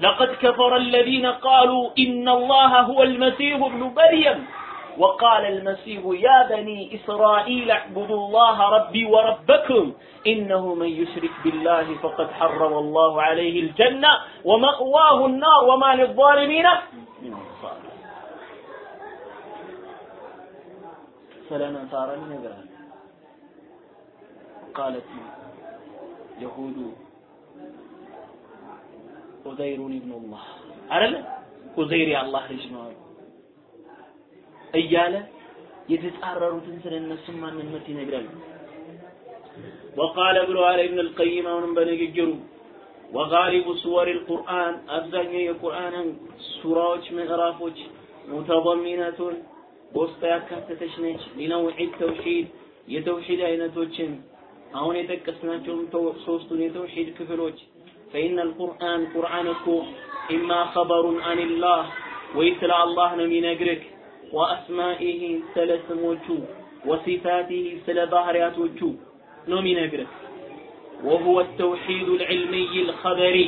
لقد كفر الذين قالوا إن الله هو المسيح ابن مريم وقال المسيح يا بني إسرائيل اعبدوا الله ربي وربكم إنه من يشرك بالله فقد حرم الله عليه الجنة ومأواه النار وما للظالمين من أنصار ስለ ነሳራን ይነግራል? ቃለት የሁዱ ዑዘይሩን ኢብኑላህ አይደለ? ኡዘይር የአላህ ልጅ ነው አሉ። እያለ የተጻረሩትን ስለ እነሱም ማንነት ይነግራል وقال ابن አለ ابن القيم አሁንም በንግግሩ وغالب سور القرآن አብዛኛው የቁርአንን ሱራዎች ምዕራፎች ሙተضمنة በውስጡ ያካተተች ነች ሊነውዕ ተውሂድ የተውሂድ አይነቶችን አሁን የጠቀስናቸውን ሶስቱን የተውሂድ ክፍሎች فإن القرآن قرآن እኮ إما خبر عن الله ወይ ስለ አላህ ነው የሚነግርህ ወአስማኢሂ ስለ ስሞቹ ወሲፋቲሂ ስለ ባህሪያቶቹ ነው የሚነግርህ وهو التوحيد العلمي الخبري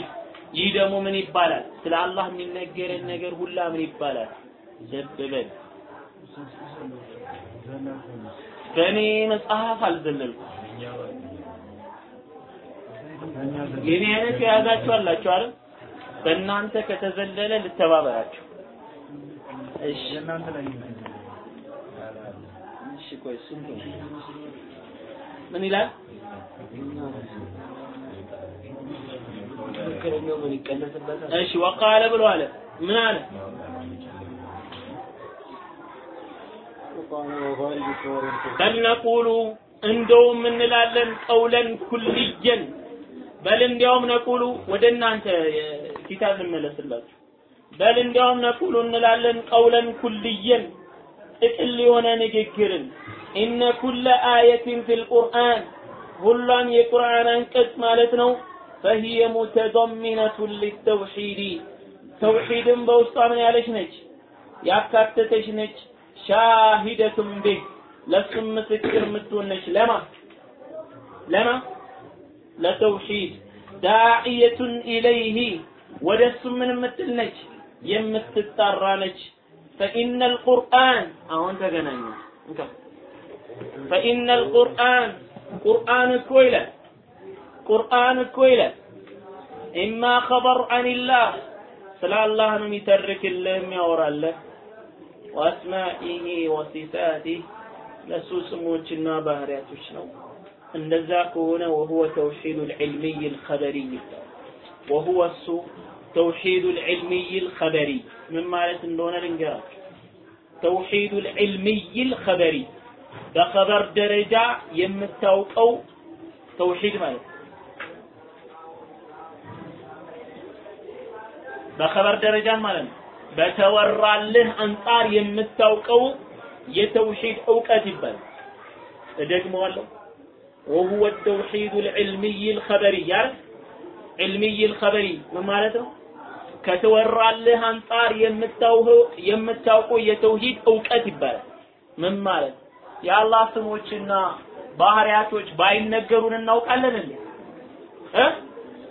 ይህ ደግሞ ምን ይባላል ስለ አላህ የሚነገረን ነገር ሁላ ምን ይባላል ልብ በእኔ መጽሐፍ አልዘለልኩም የኔ አይነት የያዛችሁ አላችሁ አይደል? በእናንተ ከተዘለለ ልተባበራችሁ። እሺ እሺ፣ ቆይ ስንቱ ምን ይላል? እሺ ወቃለ ብሎ አለ ምን አለ? በል ነቁሉ እንደውም እንላለን ቀውለን ኩልየን በል እንዲያውም ነቁሉ ወደ እናንተ ኪታብ ልመለስላችሁ። በል እንዲያውም ነቁሉ እንላለን ቀውለን ኩልየን ጥቅል የሆነ ንግግርን። ኢነ ኩለ አየትን ፊል ቁርአን ሁሏም የቁርአን አንቀጽ ማለት ነው። ፈሂየ ሙተደሚነቱን ሊተውሒዲ ተውሒድን በውስጧ ምን ያለች ነች? ያካተተች ነች። ሻሂደቱን ቢህ ለሱም ምስክር የምትሆነች ለማ? ለማ? ለተውሂድ። ዳዕየቱን ኢለይሂ ወደ እሱ ምን የምትል ነች? የምትጣራ ነች። ፈኢነ ልቁርአን አሁን ተገናኙ። ፈኢነ ልቁርአን ቁርአን እኮ ይለ ቁርአን እኮ ይላል። ኢማ ኸበር አን ስለ አላህ ነው የሚተርክልህ የሚያወራለህ ወአስማኢሂ ወሲፋቲህ ለሱ ስሞችና ባህሪያቶች ነው። እንደዛ ከሆነ ወሁወ ተውሒዱ ልዕልሚይ ልኸበሪይ ወሁወ እሱ ተውሒዱ ልዕልሚይ ልኸበሪ ምን ማለት እንደሆነ ልንገራችሁ። ተውሒዱ ልዕልሚይ ልኸበሪ በኸበር ደረጃ የምታውቀው ተውሒድ ማለት ነው። በኸበር ደረጃ ማለት ነው በተወራልህ አንጻር የምታውቀው የተውሂድ እውቀት ይባላል። እደግመዋለሁ። ወሁወ ተውሂድ ልዕልምይ ልኸበሪ ያል ዕልምይ ምን ማለት ነው? ከተወራልህ አንጻር የምታውቀው የተውሂድ እውቀት ይባላል። ምን ማለት የአላህ ስሞችና ባህሪያቶች ባይነገሩን እናውቃለን እንዴ?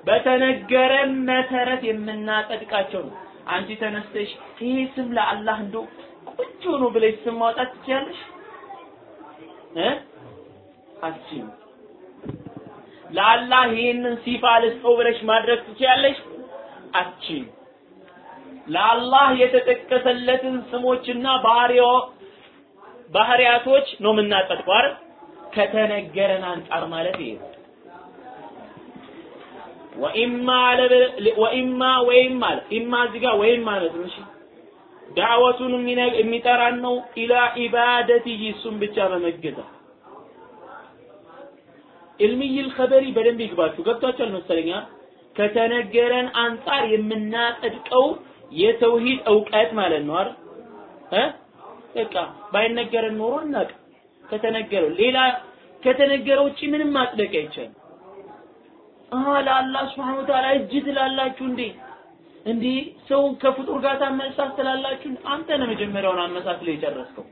በተነገረን መሰረት የምናጸድቃቸው ነው። አንቺ ተነስተሽ ይሄ ስም ለአላህ እንደው ቆንጆ ነው ብለሽ ስም ማውጣት ትችያለሽ? እ? አትችይም። ለአላህ ይህንን ሲፋ ልስጠው ብለሽ ማድረግ ትችያለሽ? አትችይም። ለአላህ የተጠቀሰለትን ስሞችና ባህሪዮ ባህሪያቶች ነው የምናጸድቀው አይደል? ከተነገረን አንጻር ማለት ይሄ ወኢማ ወኢማ ወይም ማለት ኢማ እዚህ ጋር ወይም ማለት ነው። እሺ። ዳዕወቱን የሚጠራን ነው። ኢላ ኢባደቲሂ እሱም ብቻ በመገዛት ኢልሚይል ኸበሪ በደንብ ይግባችሁ። ገብቷችኋል መሰለኛ ከተነገረን አንጻር የምናጸድቀው የተውሂድ እውቀት ማለት ነው። አይደል? እ? በቃ ባይነገረን ኖሮ እናቅ ከተነገረው ሌላ ከተነገረው ውጪ ምንም ማጽደቅ አይቻልም አሃ ለአላህ ሱብሓነሁ ወተዓላ እጅ ትላላችሁ እንዴ? እንዴ ሰውን ከፍጡር ጋር ታመሳት ትላላችሁ? አንተ ነህ መጀመሪያውን አመሳስለህ የጨረስከው።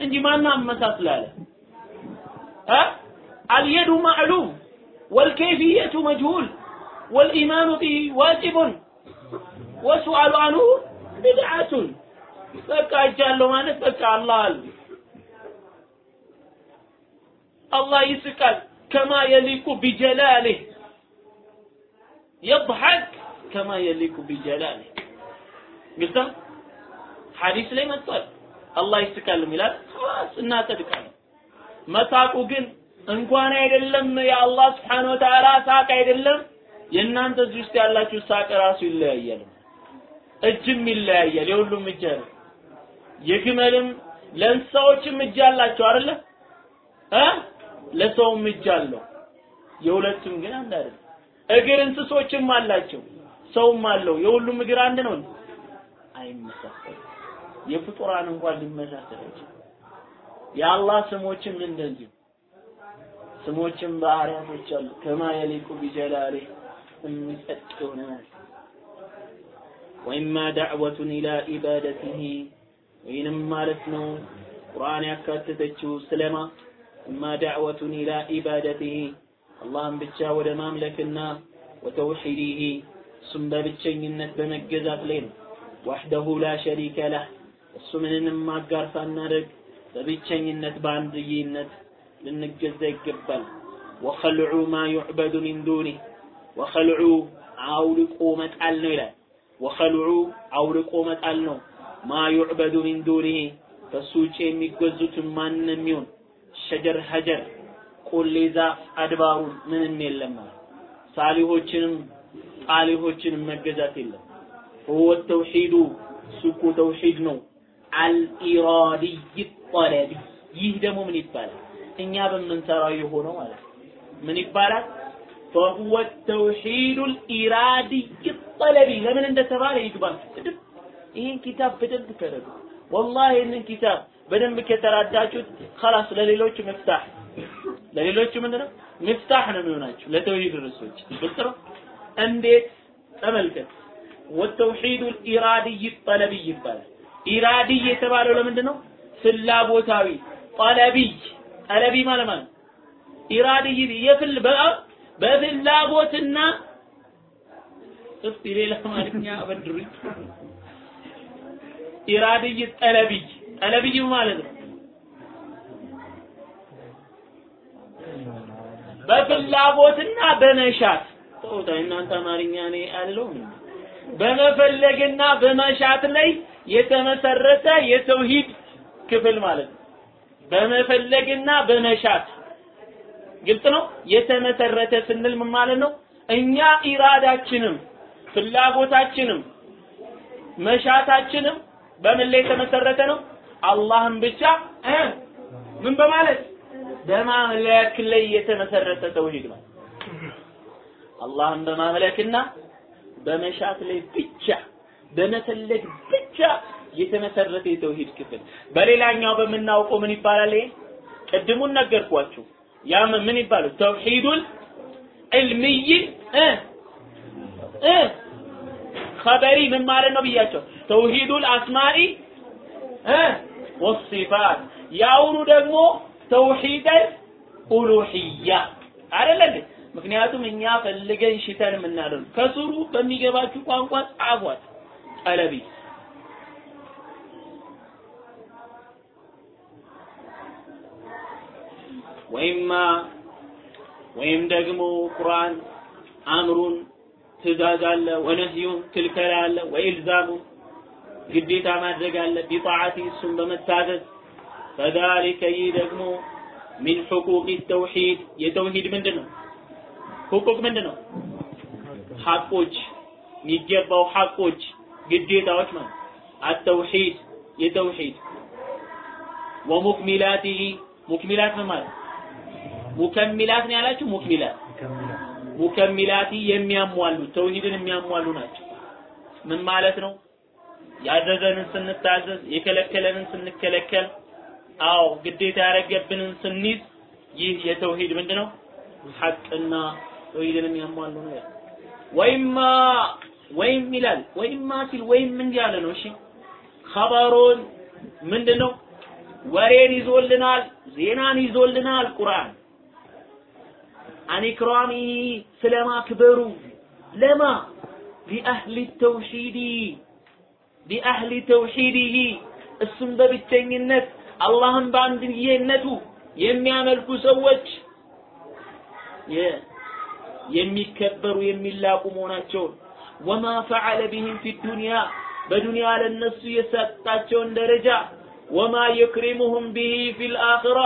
እንጂ ማን አመሳስላለ እ አልየዱ ማዕሉም ወልከይፍየቱ መጅሁል ወልኢማኑ ቢሂ ዋጅቡን ወሱአሉ አንሁ ቢድዓቱን በቃ እጃለሁ ማለት በቃ አላህ አለ። አላህ ይስቃል። ከማ የሊቁ ቢጀላሊህ يضحك كما يليق بجلاله ግልጽ ሐዲስ ላይ መጥቷል አላህ ይስቃል ይላል خلاص እናጸድቃለን መሳቁ ግን እንኳን አይደለም የአላህ Subhanahu Wa Ta'ala ሳቅ አይደለም የእናንተ እዚህ ውስጥ ያላችሁ ሳቅ ራሱ ይለያያል እጅም ይለያያል የሁሉም እጅ አለ የግመልም ለእንስሳዎችም እጅ አላቸው አይደለ እ ለሰውም እጅ አለው የሁለቱም ግን አንድ አይደለም እግር እንስሶችም አላቸው ሰውም አለው። የሁሉም እግር አንድ ነው? አይመሳሰልም። የፍጡራን እንኳን ሊመሳሰል የአላህ ስሞችም እንደዚሁ። ስሞችም ባህሪያቶች አሉ። ከማ የሊቁ ቢጀላሌ የሚጸጥ ወይማ ዳዕወቱን ኢላ ኢባደቲሂ ወይንም ማለት ነው ቁርአን ያካተተችው ስለማ? እማ ዳዕወቱን ኢላ ኢባደቲሂ አላህን ብቻ ወደ ማምለክና ወተውሒዲሂ እሱም በብቸኝነት በመገዛት ላይ ነው። ዋሕደሁ ላ ሸሪከ ለህ እሱ ምንንም አጋር ሳናደርግ በብቸኝነት በአንድይነት ልንገዛ ይገባል። وخلع ما يعبد من دونه وخلع አውልቆ መጣል ነው ይላል። وخلع አውልቆ መጣል ነው። ما يعبد من دونه ከሱ ውጭ የሚገዙትን ማንም ይሁን። شجر حجر ቆሌ ዛፍ አድባሩን ምንም የለም ሳሊሆችንም ጣሊሆችንም መገዛት የለም هو التوحيد ሱኩ ተውሂድ ነው አልኢራዲይ ጠለቢ ይህ ደግሞ ምን ይባላል እኛ በምንሰራው የሆነው ማለት ምን ይባላል فهو التوحيد الإرادي الطلبي ለምን እንደተባለ ይግባል ስድብ ይህን ኪታብ በደንብ ተረዱ ወላሂ ይህንን ኪታብ በደንብ ከተራዳችሁት خلاص ለሌሎች መፍታህ ለሌሎቹ ምንድነው? ምፍታህ ነው የሚሆናችሁ ለተውሂድ ርዕሶች። ግልጽ እንዴት? ተመልከት። ወተውሂዱ ኢራዲይ ጠለቢይ ይባላል። ኢራዲይ የተባለው ለምንድን ነው ፍላጎታዊ ጠለቢይ ጠለቢ ማለት ማለት ኢራዲይ የፍል በፍላጎትና እስቲ ሌላ አማርኛ አበድሩኝ። ኢራድይ ጠለብይ ጠለብይ ማለት ነው በፍላጎትና በመሻት ተውታ እናንተ አማርኛ እኔ አልለውም በመፈለግና በመሻት ላይ የተመሰረተ የተውሂድ ክፍል ማለት ነው። በመፈለግና በመሻት ግልጽ ነው። የተመሰረተ ስንል ምን ማለት ነው? እኛ ኢራዳችንም ፍላጎታችንም መሻታችንም በምን ላይ የተመሰረተ ነው? አላህን ብቻ ምን በማለት በማምለክ ላይ የተመሰረተ ተውሂድ ነው። አላህን በማምለክና በመሻት ላይ ብቻ በመፈለግ ብቻ የተመሰረተ የተውሂድ ክፍል። በሌላኛው በምናውቀው ምን ይባላል? ይሄ ቅድሙን ነገርኳችሁ። ያ ምን ይባላል? ተውሂዱል ዕልምይ እ እ ኸበሪ ምን ማለት ነው ብያቸው። ተውሂዱል አስማኢ እ ወሲፋት ያውኑ ደግሞ ተውሂደል ኡሉሂያ። አይደለ እንዴ? ምክንያቱም እኛ ፈልገን ሽተን የምናደርግ ከስሩ በሚገባችሁ ቋንቋ ጻፏት። ጠለቢ ወይማ ወይም ደግሞ ቁርአን አምሩን ትእዛዝ አለ፣ ወነህዩን ክልከላ አለ፣ ወኢልዛሙን ግዴታ ማድረግ አለ፣ ቢጣዓቲ እሱን በመታዘዝ ፈዛሊከ ይህ ደግሞ ሚን ሕቁቅ ተውሂድ። የተውሂድ ምንድን ነው? ሕቁቅ ምንድን ነው? ሐቆች የሚገባው ሐቆች ግዴታዎች ማለት አተውሂድ የተውሂድ። ወሙክሚላቲሂ ሙክሚላት ምን ማለት? ሙከሚላት ነው ያላችሁ? ሙክሚላት። ሙከሚላቲ የሚያሟሉ ተውሂድን የሚያሟሉ ናቸው። ምን ማለት ነው? ያዘዘንን ስንታዘዝ የከለከለንን ስንከለከል አዎ ግዴታ ያደረገብንን ስንይዝ ይህ የተውሂድ ምንድነው? ሐቅና ተውሂድን የሚያሟሉ ነው ወይማ ወይም ይላል ወይማ ሲል ወይም ያለ ነው። እሺ ኸበሩን ምንድነው? ወሬን ይዞልናል ዜናን ይዞልናል ቁርአን። አን ኢክራሚ ስለማክበሩ ለማ? ሊአህሊ ተውሂዲ ሊአህሊ ተውሂዲሂ። እሱም በብቸኝነት አላህን በአንድነቱ የሚያመልኩ ሰዎች የሚከበሩ የሚላቁ መሆናቸውን ወማ ፈዐለ ቢህም ፊ ዱንያ በዱንያ ለነሱ የሰጣቸውን ደረጃ ወማ የክሪሙሁም ቢሂ ፊል አኺራ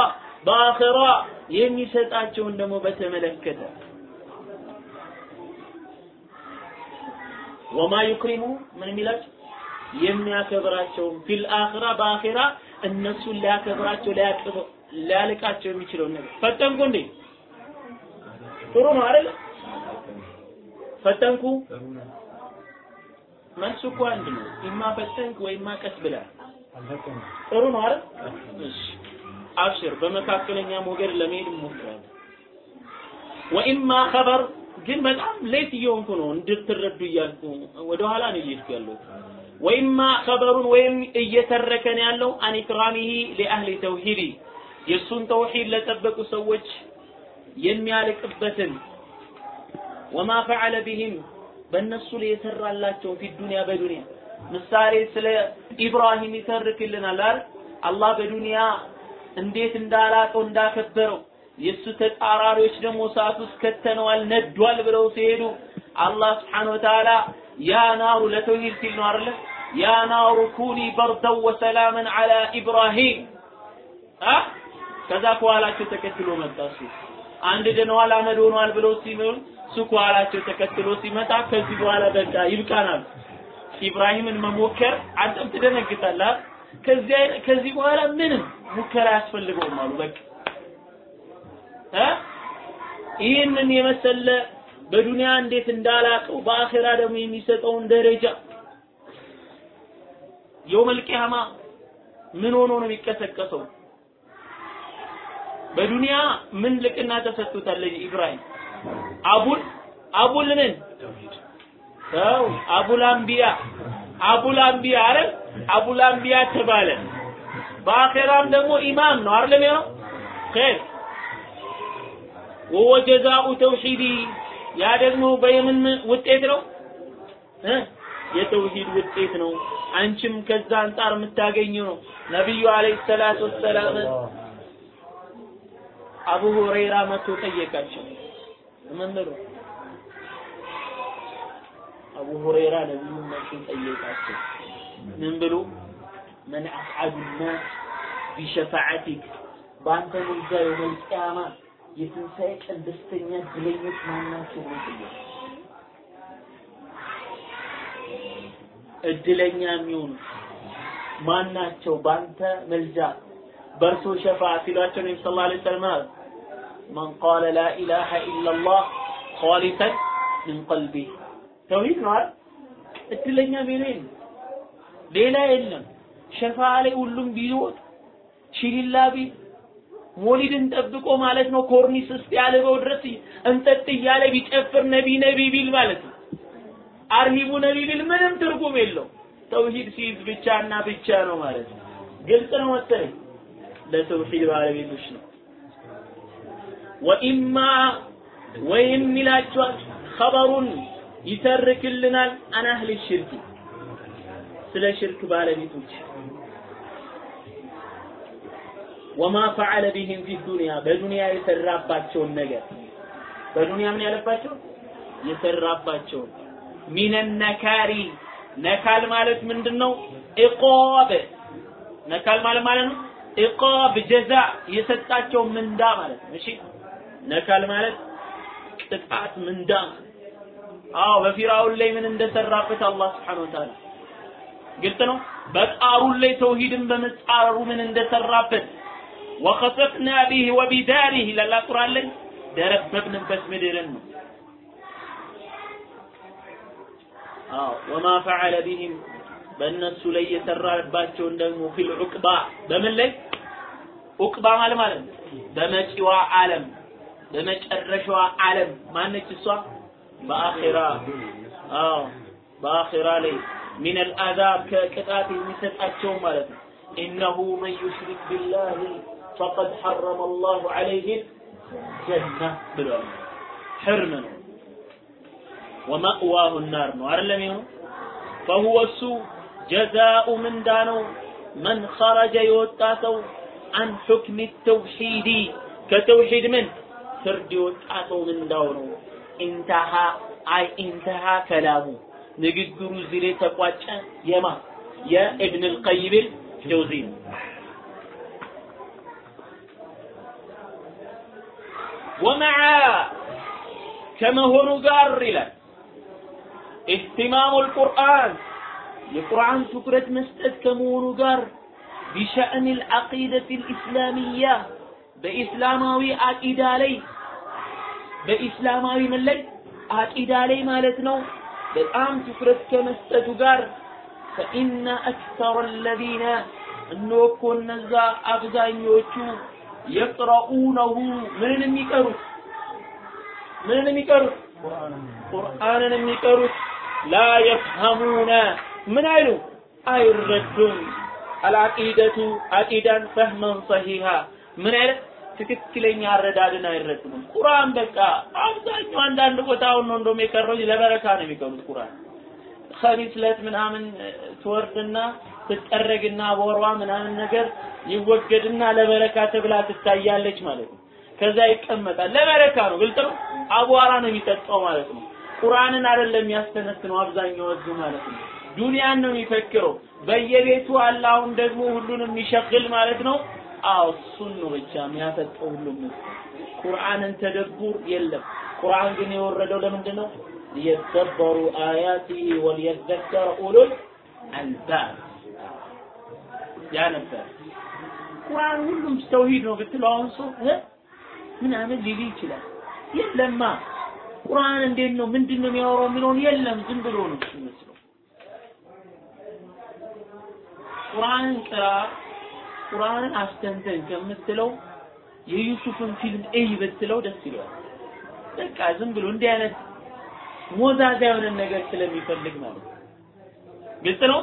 በአኺራ የሚሰጣቸውን ደግሞ በተመለከተ ወማ ዩክሪሙሁም ምን የሚላቸው? የሚያከብራቸውን ፊል አኺራ በአኺራ እነሱን ሊያከብራቸው ሊያልቃቸው የሚችለውን ነገር ፈተንኩ እንዴ? ጥሩ ነው አይደል? ፈጠንኩ? መልሱ እኮ አንድ ነው። إما ፈጠንክ وإما ቀስ ብለህ ጥሩ ነው አይደል? እሺ። አብሽር በመካከለኛ ሞገድ ለመሄድ እንሞክራለን وإما خبر ግን በጣም late እየሆንኩ ነው። እንድትረዱ እያልኩ ወደኋላ ነው እየሄድኩ ያለሁት وإما خبر ወይም እየተረከን ያለው عن إكرامه لأهل توحيده የእሱን ተውሂድ ለጠበቁ ሰዎች የሚያልቅበትን ወማ ፈዐለ ቢህም በእነሱ ላይ የሰራላቸው ፊ ዱንያ በዱንያ። ምሳሌ ስለ ኢብራሂም ይተርክልናል አይደል? አላህ በዱንያ እንዴት እንዳላቀው እንዳከበረው የእሱ ተጻራሪዎች ደግሞ እሳት ውስጥ ከተነዋል ነዷል ብለው ሲሄዱ አላህ ስብሓነ ወተዓላ ያ ናሩ ለተውሂድ ሲል ነው አይደለ? ያ ናሩ ኩኒ በርደን ወሰላመን ዐላ ኢብራሂም። አ? ከዛ ከኋላቸው ተከትሎ መጣ እሱ። አንድ ድነዋል አመድ ሆኗል ብለው ሲሆን እሱ ከኋላቸው ተከትሎ ሲመጣ ከዚህ በኋላ በቃ ይብቃናል። ኢብራሂምን መሞከር አንተም ትደነግጣለህ ከዚህ ከዚህ በኋላ ምንም ሙከራ ያስፈልገውም አሉ በቃ። ይህንን የመሰለ በዱንያ እንዴት እንዳላቀው በአኺራ ደግሞ የሚሰጠውን ደረጃ የውመል ቂያማ ምን ሆኖ ነው የሚቀሰቀሰው? በዱንያ ምን ልቅና ተሰጥቶታል ኢብራሂም? አቡል አቡል ምን ሰው አቡል አንቢያ አቡል አንቢያ አይደል? አቡል አንቢያ ተባለ። በአኺራም ደግሞ ኢማም ነው አይደል ነው? ኸይር ወወ ጀዛኡ ተውሂዲ ያ ደግሞ በየምን ውጤት ነው? እ የተውሂድ ውጤት ነው። አንቺም ከዛ አንጻር የምታገኘው ነው። ነቢዩ አለይሂ ሰላቱ ወሰላም አቡ ሁረይራ መጥቶ ጠየቃቸው። ብሎ አቡ ሁረይራ ነቢዩን መጥቶ ጠየቃቸው። ምን ብሎ መን አስዓዱ ናስ ቢሸፋዓቲክ በአንተ የውመል ቂያማ የትንሣኤ ቀን ደስተኛ እድለኞች ማናቸው ጠየቀ። እድለኛ የሚሆኑ ማናቸው? በአንተ መልጃ በእርሶ ሸፋ ሲሏቸው ነቢ ስ ላ ሰለም አሉ። መን ቃለ ላ ኢላሃ ኻሊሰን ምን ቀልቢ ተውሂድ ነው አይደል? እድለኛ የለም። ሌላ የለም። ሸፋ ላይ ሁሉም ቢወጥ ሽሊላ ቢል ሞሊድን ጠብቆ ማለት ነው ኮርኒስ ውስጥ ያልበው ድረስ እንጠጥ እያለ ቢጨፍር ነቢ ነቢ ቢል ማለት ነው። አርሂቡ ነቢ ቢል ምንም ትርጉም የለው ተውሂድ ሲይዝ ብቻና ብቻ ነው ማለት ነው። ግልጽ ነው መሰለኝ። ለተውሂድ ባለቤቶች ነው። ወኢማ ወይም ይላቸዋል ኸበሩን ይተርክልናል አን አህሊ ሽርክ። ስለ ሽርክ ባለቤቶች ወማ ፈዓለ ቢህም ፊ ዱንያ በዱንያ የሰራባቸውን ነገር በዱንያ ምን ያለባቸው የሰራባቸውን ሚነ ነካሪ ነካል ማለት ምንድን ነው? ኢቃብ ነካል ማለት ማለት ነው ኢቃብ ጀዛ የሰጣቸው ምንዳ ማለት ነው። እሺ ነካል ማለት ቅጣት ምንዳ አዎ በፊራውን ላይ ምን እንደሰራበት አላህ Subhanahu Wa Ta'ala ግልጽ ነው። በቃሩን ላይ ተውሂድን በመጻረሩ ምን እንደሰራበት ወኸሰፍና ቢህ ወቢዳሪህ ይላል ላይ። ደረበብንበት ምድርን ነው። አዎ ወማ ፈዐለ ቢህም በእነሱ ላይ የሰራባቸውን ደግሞ ፊል ዑቅባ በምን ላይ? ዑቅባ ማለት ማለት ነው። በመጪዋ ዓለም በመጨረሻዋ ዓለም ማነች እሷ? በአኺራ። አዎ በአኺራ ላይ ሚን አልአዛብ ከቅጣት የሚሰጣቸው ማለት ነው። ኢነሁ መን ዩሽሪክ ቢላህ ፈቀድ ሐረመ አላሁ ዐለይህ ጀና ብሏል ሕርም ነው ወመእዋሁ ናር ነው አይደለም ይሁን ፈሁወ እሱ ጀዛኡ ምንዳ ነው መን ኸረጀ የወጣ ሰው አን ሑክም ተውሒዲ ከተውሒድ ምን ፍርድ የወጣ ሰው ምንዳው ነው ኢንተሃ አይ ኢንተሃ ከላሙ ንግግሩ እዚህ ላይ ተቋጨ የማ የኢብን አልቀይም ጀውዚ ነው ወመዓ ከመሆኑ ጋር ይላል ኢህቲማሙ አልቁርአን የቁርአን ትኩረት መስጠት ከመሆኑ ጋር ቢሸእን አልዓቂደት አልኢስላሚያ በኢስላማዊ አቂዳ ላይ በኢስላማዊ ምን ላይ አቂዳ ላይ ማለት ነው በጣም ትኩረት ከመስጠቱ ጋር ፈኢነ አክተረ አለዚነ እነሆ እኮ እነዛ አብዛኞቹ የቅረኡነሁ ምንን የሚቀሩት? ምንን የሚቀሩት? ቁርአንን የሚቀሩት? ላ የፍሀሙነ ምን አይሉ? አይረዱም። አልዓቂደቱ አቂዳን ፈህመን ሰሂሃ። ምን አይነት? ትክክለኛ አረዳድን አይረዱም። ቁርአን በቃ አብዛኛው አንዳንድ ቦታ አሁን ነው እንደውም የቀረው ለበረካ ነው የሚቀሩት ቁርአን። ኸሚስ ምናምን ትወርድና ትጠረግና በወሯ ምናምን ነገር ይወገድና ለበረካ ተብላ ትታያለች ማለት ነው። ከዛ ይቀመጣል። ለበረካ ነው። ግልጽ ነው? አቧራ ነው የሚጠጣው ማለት ነው። ቁርአንን አይደለም የሚያስተነትነው አብዛኛው ወዙ ማለት ነው። ዱንያን ነው የሚፈክረው። በየቤቱ አለ አሁን ደግሞ ሁሉንም የሚሸግል ማለት ነው። አዎ እሱን ነው ብቻ የሚያፈጠው ሁሉም ቁርአንን ተደቡር የለም። ቁርአን ግን የወረደው ለምንድን ነው ሊየተበሩ አያቲ ወሊየዘከረ ኡሉል አልባብ። ያ ነበር ቁርአን ሁሉም ተውሂድ ነው ብትለው አሁን ሰው ምናምን ሊል ይችላል። የለማ ቁርአን እንዴት ነው? ምንድን ነው የሚያወራው የሚለውን የለም። ዝም ብሎ ነው የሚመስለው። ቁርአንን ቅራ ቁርአንን አስተንተን ከምትለው የዩሱፍን ፊልም እይ ብትለው ደስ ይለዋል። በቃ ዝም ብሎ እንዲህ አይነት ሞዛዛ የሆነ ነገር ስለሚፈልግ ማለት ግልጽ ነው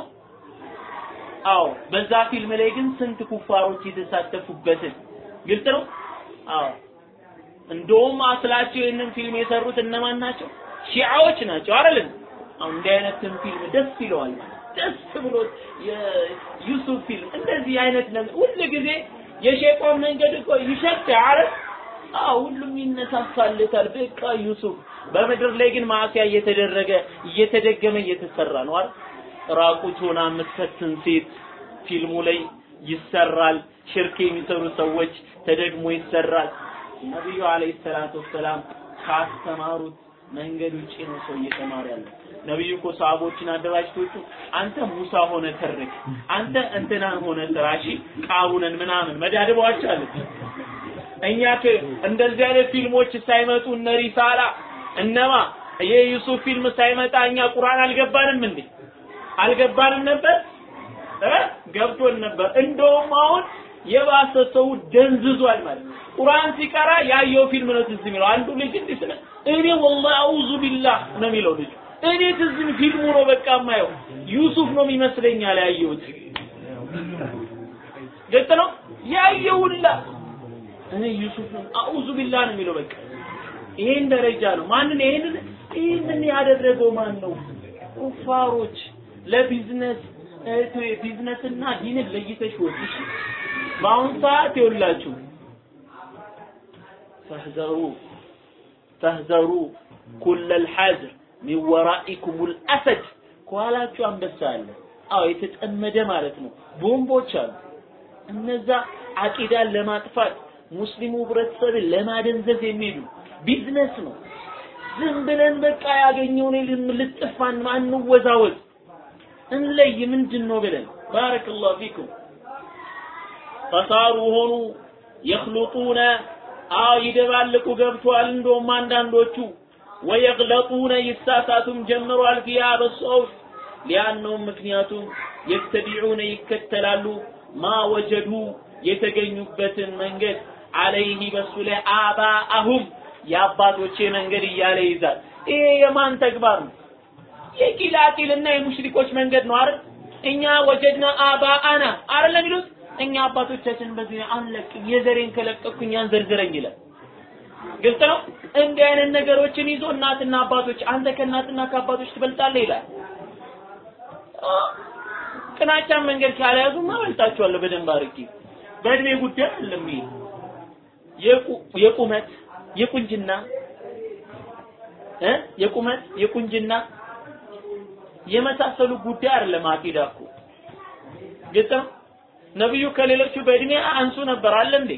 አዎ በዛ ፊልም ላይ ግን ስንት ኩፋሮች የተሳተፉበትን ግልጽ ነው? አዎ። እንደውም አስላቸው ይህንን ፊልም የሰሩት እነማን ናቸው? ሺዓዎች ናቸው አይደል አሁን እንዲህ አይነትን ፊልም ደስ ይለዋል። ደስ ብሎት የዩሱፍ ፊልም እንደዚህ አይነት ነገር ሁል ጊዜ የሸይጣን መንገድ እኮ አረፍ አዎ ሁሉም ይነሳሳለታል። በቃ ዩሱፍ በምድር ላይ ግን ማዕሲያ እየተደረገ እየተደገመ እየተሰራ ነው አይደል? ራቁት ሆና የምትፈትን ሴት ፊልሙ ላይ ይሰራል። ሽርክ የሚሰሩ ሰዎች ተደግሞ ይሰራል። ነቢዩ አለይሂ ሰላቱ ወሰላም ካስተማሩት መንገድ ውጪ ነው ሰው እየተማረ ያለ። ነቢዩ እኮ ሰሃቦችን አደራጅቶቹ አንተ ሙሳ ሆነ ተርክ፣ አንተ እንትናን ሆነ ስራሺ ቃሩንን ምናምን መዳድበዋች አለች። እኛ እንደዚህ አይነት ፊልሞች ሳይመጡ እነ ሪሳላ እነማ የዩሱፍ ፊልም ሳይመጣ እኛ ቁርአን አልገባንም እንዴ? አልገባንም ነበር እ ገብቶን ነበር። እንደውም አሁን የባሰ ሰው ደንዝዟል ማለት ቁርአን ሲቀራ ያየው ፊልም ነው ትዝ የሚለው። አንዱ ልጅ እንዲህ ስለ እኔ ወላሂ አውዙ ቢላህ ነው የሚለው ልጅ እኔ ትዝ ፊልሙ ነው በቃ የማየው ዩሱፍ ነው የሚመስለኛል ያየሁት። ግልጽ ነው ያየውላ እኔ ዩሱፍ ነው አውዙ ቢላህ ነው የሚለው በቃ ይሄን ደረጃ ነው። ማንን ይሄንን ይሄንን ያደረገው ማን ነው? ኩፋሮች ለቢዝነስ ቢዝነስና ዲንን ለይተሽ ወጥሽ። በአሁን ሰዓት ይኸውላችሁ ፈህዘሩ ፈህዘሩ ኩለል ሐዝር ሚን ወራኢኩሙል አሰድ ከኋላችሁ አንበሳ አለ። አዎ የተጠመደ ማለት ነው። ቦምቦች አሉ። እነዛ አቂዳን ለማጥፋት ሙስሊሙ ህብረተሰብን ለማደንዘዝ የሚሄዱ ቢዝነስ ነው። ዝም ብለን በቃ ያገኘውን ልጥፋን አንወዛወዝ እንለይ ምንድን ነው ብለን ባረከላሁ ፊኩም ፈሳሩ ሆኑ የኽሉጡነ አዎ ይደባልቁ ገብተዋል እንደውም አንዳንዶቹ ወየግለጡነ ይሳሳቱም ጀምሯል ፊያ በሷ ሊያነውም ምክንያቱም የተቢዑነ ይከተላሉ ማ ወጀዱ የተገኙበትን መንገድ አለይህ በሱ ላይ አባአሁም የአባቶቼ መንገድ እያለ ይዛል። ይሄ የማን ተግባር ነው? የቂላቂልና የሙሽሪኮች መንገድ ነው አይደል? እኛ ወጀድና አባአና አይደል የሚሉት እኛ አባቶቻችን በዚህ አንለቅም፣ የዘሬን እኛን ዘርዝረኝ ይላል። ግልጽ ነው። እንዲህ አይነት ነገሮችን ይዞ እናትና አባቶች አንተ ከእናትና ከአባቶች ትበልጣለህ ይላል። ቅናቻን መንገድ ካልያዙማ እበልጣቸዋለሁ በደንብ አድርጌ። በእድሜ ጉዳይ አይደለም የቁመት የቁንጅና የቁመት የቁንጅና የመሳሰሉ ጉዳይ አይደለም። አቂዳ እኮ ነው። ነብዩ ከሌሎቹ በእድሜ አንሱ ነበር አለ እንዴ?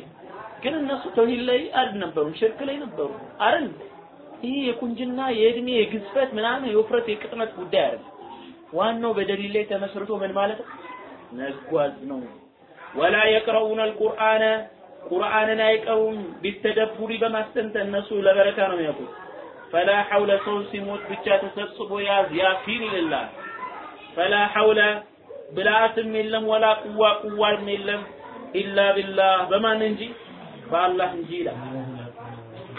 ግን እነሱ ተውሂድ ላይ አልነበሩም፣ ሽርክ ላይ ነበሩ አይደል? ይህ የቁንጅና የእድሜ የግዝፈት ምናምን የውፍረት የቅጥነት ጉዳይ አይደለም። ዋናው በደሊል ላይ ተመስርቶ ምን ማለት? መጓዝ ነው። ወላ የቅረኡነ አልቁርአነ ቁርአንን አይቀሩም ቢተደቡሪ በማስተንተን እነሱ ለበረካ ነው የሚያውቁት። ፈላ ሐውለ ሰው ሲሞት ብቻ ተሰብስቦ ያዝ ያፊን ይልላል። ፈላ ሐውለ ብልሃትም የለም ወላ ቁዋ ቁዋም የለም ኢላ ቢላህ በማን እንጂ በአላህ እንጂ ይላል።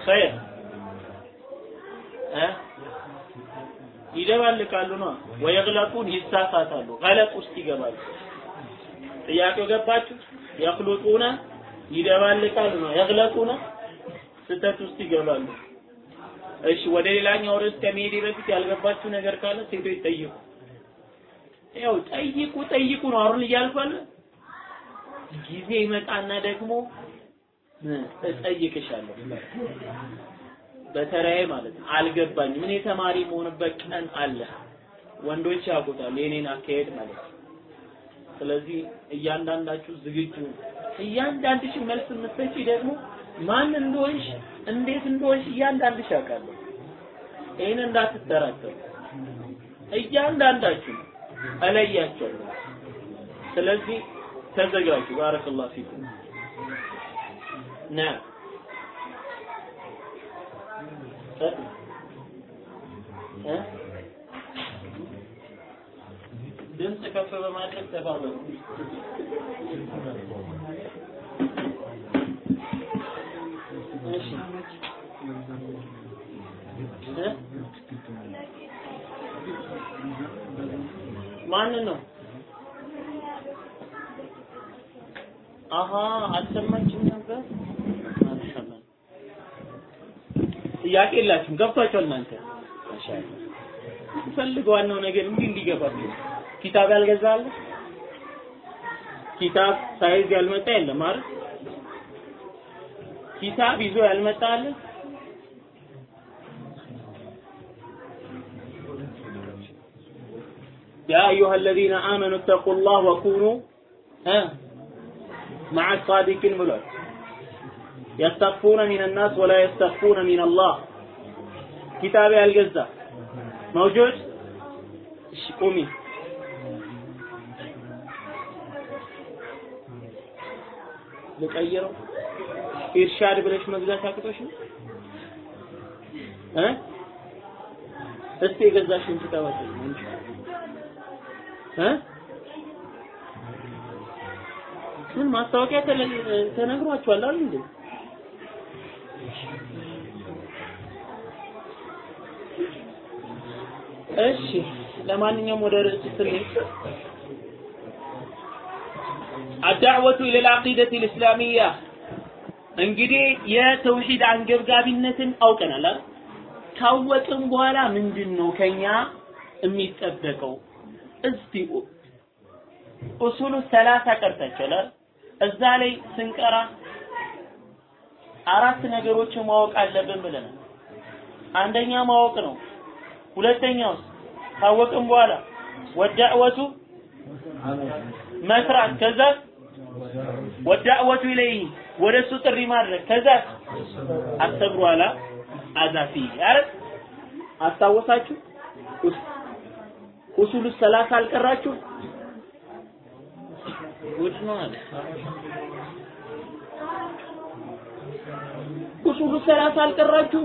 ኸይር ይደባልቃሉ ነው ወየግለጡን ይሳሳታሉ፣ ገለጥ ውስጥ ይገባሉ። ጥያቄው ገባችሁ? የኽሉጡነ ይደባልቃሉ ነው የግለጡነ ስህተት ውስጥ ይገባሉ። እሺ ወደ ሌላኛው ርዕስ ከመሄዴ በፊት ያልገባችሁ ነገር ካለ ሴቶች ጠይቁ። ያው ጠይቁ ጠይቁ ነው አሁን እያልኩ ጊዜ ይመጣና ደግሞ እጠይቅሻለሁ በተራዬ ማለት ነው። አልገባኝም። እኔ ተማሪ መሆንበት ቀን አለ። ወንዶች ያውቁታል የኔን አካሄድ ማለት ነው። ስለዚህ እያንዳንዳችሁ ዝግጁ እያንዳንድሽ መልስ የምትሰጪ ደግሞ ማን እንደሆንሽ እንዴት እንደሆንሽ እያንዳንድሽ ያውቃለሁ። ይህን እንዳትጠራጠሩ። እያንዳንዳችሁ እለያቸዋለሁ። ስለዚህ ተዘጋጁ። ባረከላሁ ፊኩም ና ድምፅ ከፍ በማድረግ ተባበሩ። ማንን ነው? አሀ አልሰማችም ነበር። ማሻአላ ጥያቄ የላችሁም። ገብቷችኋል እናንተ? ማሻአላ ፈልግ ዋናው ነገር እንዲህ እንዲገባችሁ ኪታብ ያልገዛለ ኪታብ ሳይዝ ያልመጣ የለም አይደል ኪታብ ይዞ ያልመጣ አለ يا أيها الذين آمنوا اتقوا الله وكونوا ها مع الصادقين بلوت يستخفون من الناس ولا يستخفون من الله كتاب الجزة موجود እሺ ቁሚ ልቀይረው ኢርሻድ ብለሽ መግዛት አቅቶሽ ነው እ እስቲ የገዛሽን ትተዋት እ ምን ማስታወቂያ ተነግሯችኋል አይደል እንዴ እሺ ለማንኛውም ወደ ርዕስ ስንሄድ الدعوة إلى العقيدة الإسلامية እንግዲህ የተውሂድ አንገብጋቢነትን አውቀናል አይደል? ካወቅን በኋላ ምንድን ነው ከኛ የሚጠበቀው? እስቲ ኡሱሉ ሰላሳ ቀርታችኋል እዛ ላይ ስንቀራ አራት ነገሮችን ማወቅ አለብን ብለናል። አንደኛ ማወቅ ነው። ሁለተኛውስ ካወቅን በኋላ ወዳዕወቱ መስራት ከዛ ወዳዕወቱ ኢለይህ ወደ እሱ ጥሪ ማድረግ። ከዛ አሰብሩ አላ አዛፊ አይደል አስታወሳችሁ? ኡሱሉ ሰላሳ አልቀራችሁ? ጉድ ነው አለ። ሰላሳ አልቀራችሁ?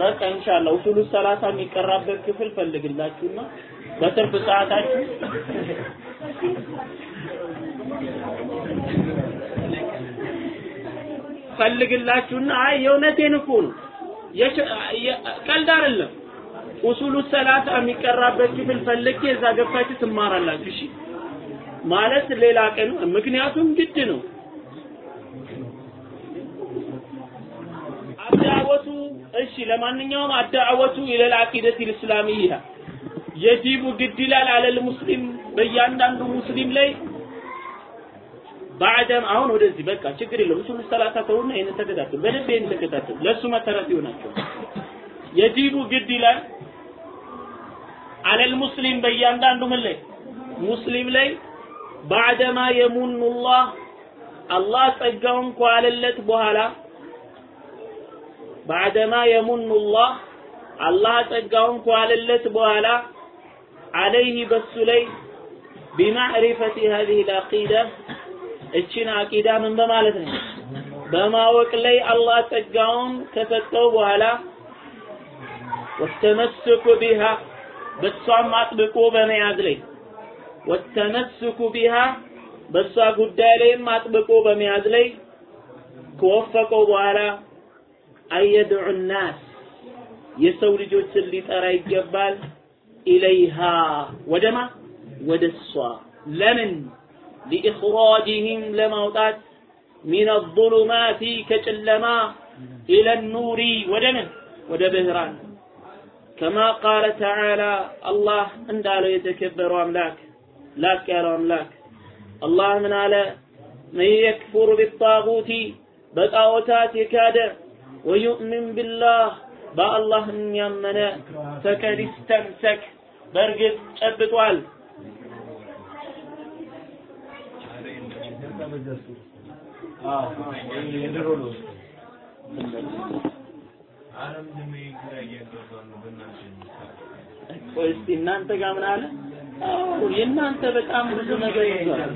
በቃ ኢንሻአላህ ኡሱሉ ሰላሳ የሚቀራበት ክፍል ፈልግላችሁና በትርፍ ሰዓታችሁ ፈልግላችሁና አይ የእውነቴን እኮ ነው። ቀልድ አይደለም። ኡሱሉ ሰላሳ የሚቀራበት ክፍል ፈልጌ እዛ ገብታችሁ ትማራላችሁ። እሺ? ማለት ሌላ ቀን ምክንያቱም ግድ ነው። አዳወቱ እሺ ለማንኛውም አዳወቱ ኢለል አቂደት የጂቡ ግድ ይላል አለል ሙስሊም በእያንዳንዱ ሙስሊም ላይ ባዕደም አሁን ወደዚህ በቃ ችግር የለም እሱን ሰላሳ ተውና ይሄንን ተከታተሉ። በደንብ ይሄንን ተከታተሉ። ለሱ መሰረት ይሆናቸው። የጂቡ ግድ ይላል። አለል ሙስሊም በእያንዳንዱ ምን ላይ? ሙስሊም ላይ ባዕደማ የሙኑላህ አላህ ጸጋውን ከዋለለት በኋላ ባዕደማ የሙኑላህ አላህ ጸጋውን ከዋለለት በኋላ አለይህ በሱ ላይ ቢማዕሪፈቲ ሀዚህ ልአቂዳ እችን አቂዳ ምን በማለት ነው? በማወቅ ላይ አላህ ጸጋውን ከሰጠው በኋላ ወተመስኩ ቢሃ በሷም አጥብቆ በመያዝ ላይ ወተመስኩ ቢሃ በሷ ጉዳይ ላይም አጥብቆ በመያዝ ላይ ከወፈቀው በኋላ አየድዑ ናስ የሰው ልጆችን ሊጠራ ይገባል ኢለይሃ ወደማ ወደ እሷ። ለምን ሊኢኽራጅህም ለማውጣት ሚን አظሉማቲ ከጨለማ ኢለ ኑሪ ወደ ምን ወደ ብርሃን ከማ ቃለ ተዓላ አላህ እንዳለው የተከበረው አምላክ ላቅ ያለው አምላክ አላህ ምን አለ መን የክፉር ቢጣጉቲ በጣዖታት የካደ ወዩእምን ቢላህ በአላህ ያመነ ፈቀድ ስተምሰክ በእርግጥ ጨብጧል ቆይ እስቲ እናንተ ጋር ምን አለ? አዎ የእናንተ በጣም ብዙ ነገር ይዟል።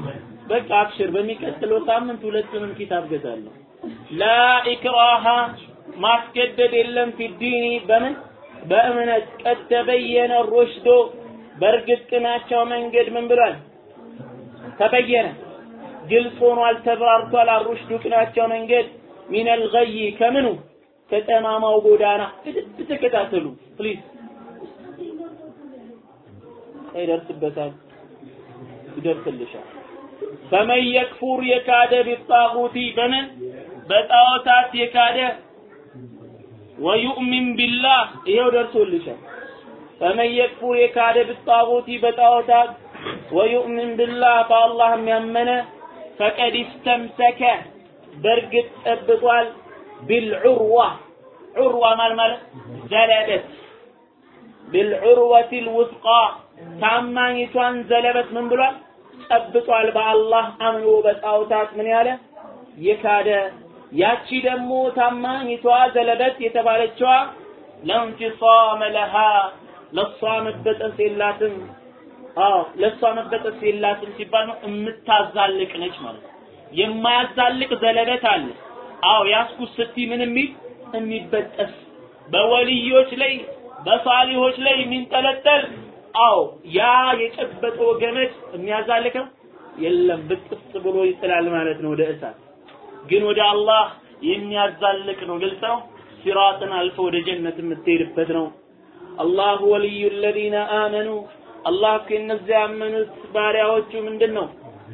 በቃ አብሽር፣ በሚቀጥለው ሳምንት ሁለቱንም ኪታብ ገዛለሁ። ላ ማስገደድ የለም ፊዲኒ በምን በእምነት ቀድ ተበየነ ሩሽዶ በእርግጥ ቅናቸው መንገድ ምን ብሏል? ተበየነ ግልጽ ሆኗል፣ ተብራርቷል። አሩሽዱ ቅናቸው መንገድ ሚነል ገይ ከምኑ ከጠማማው ጎዳና በደንብ ተከታተሉ please። ይደርስበታል፣ ይደርስልሻል። فمن يكفر የካደ بالطاغوت በምን በጣዖታት የካደ ويؤمن بالله ይሄው ደርሶልሻል። فمن يكفر የካደ بالطاغوت በጣዖታት ويؤمن بالله በአላህም ያመነ ፈቀድ እስተምሰከ በእርግጥ ጠብቋል። ቢልዑርዋ ዑርዋ ማለት ማለት? ዘለበት። ቢልዑርወቲ ልውስቃ ታማኝቷን ዘለበት ምን ብሏል? ጠብቋል። በአላህ አምኖ በጣዖታት ምን ያለ? የካደ። ያቺ ደግሞ ታማኝቷ ዘለበት የተባለችዋ ለንፊሳመ ለሃ ለሷ መበጠስ የላትም አዎ ለሷ መበጠስ የላትም ሲባል ነው የምታዛልቅ ነች ማለት ነው የማያዛልቅ ዘለበት አለ አዎ ያስኩት ስቲ ምን የሚል የሚበጠስ በወልዮች ላይ በሳሊሆች ላይ የሚንጠለጠል አዎ ያ የጨበጠው ገመድ የሚያዛልቀው የለም ብጥስ ብሎ ይጥላል ማለት ነው ወደ እሳት ግን ወደ አላህ የሚያዛልቅ ነው ግልጽ ነው ሲራጥን አልፎ ወደ ጀነት የምትሄድበት ነው አላሁ ወልዩ الذين آمنوا አላህ ከእነዚያ ያመኑት ባሪያዎቹ ምንድን ነው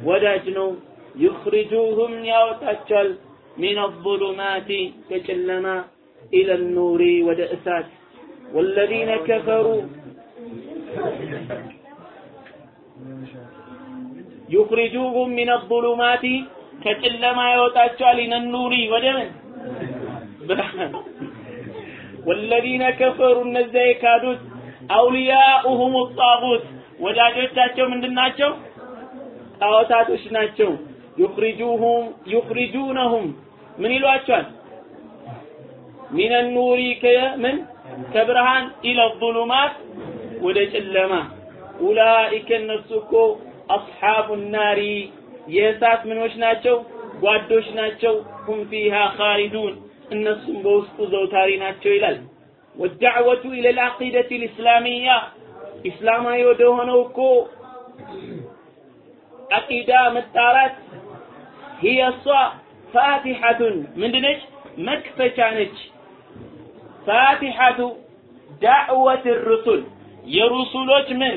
ወዳጅ ነው። ዩኽሪጁሁም ያወጣቸዋል። ሚን አظሉማቲ ከጨለማ ኢለ ኑሪ ወደ እሳት ወለዚነ ከፈሩ ዩኽሪጁሁም ሚን አظሉማቲ ከጨለማ ያወጣቸዋል። ኢለ ኑሪ ወደ ምን? ብርሃን። ወለዚነ ከፈሩ እነዚያ የካዱት አውሊያኡሁም ጣጉት። ወዳጆቻቸው ምንድናቸው ጣዖታቶች ናቸው። ዩኽሪጁሁም ዩኽሪጁነሁም ምን ይሏቸዋል? ሚን ኑሪ ከምን ከብርሃን ኢለ ظሉማት ወደ ጨለማ። ኡላኢከ እነሱ እኮ አስሓቡ ናሪ። የእሳት ምኖች ናቸው? ጓዶች ናቸው? ሁም ፊሃ ኻሊዱን። እነሱም በውስጡ ዘውታሪ ናቸው ይላል ወዳዕወቱ ኢለል አቂደቲ ልእስላሚያ ኢስላማዊ ወደ ሆነው እኮ አቂዳ መጣራት هي እሷ ፋቲሐቱን ምንድነች? መክፈቻ ነች። ፋቲሐቱ ዳዕወት ሩሱል የሩሱሎች ምን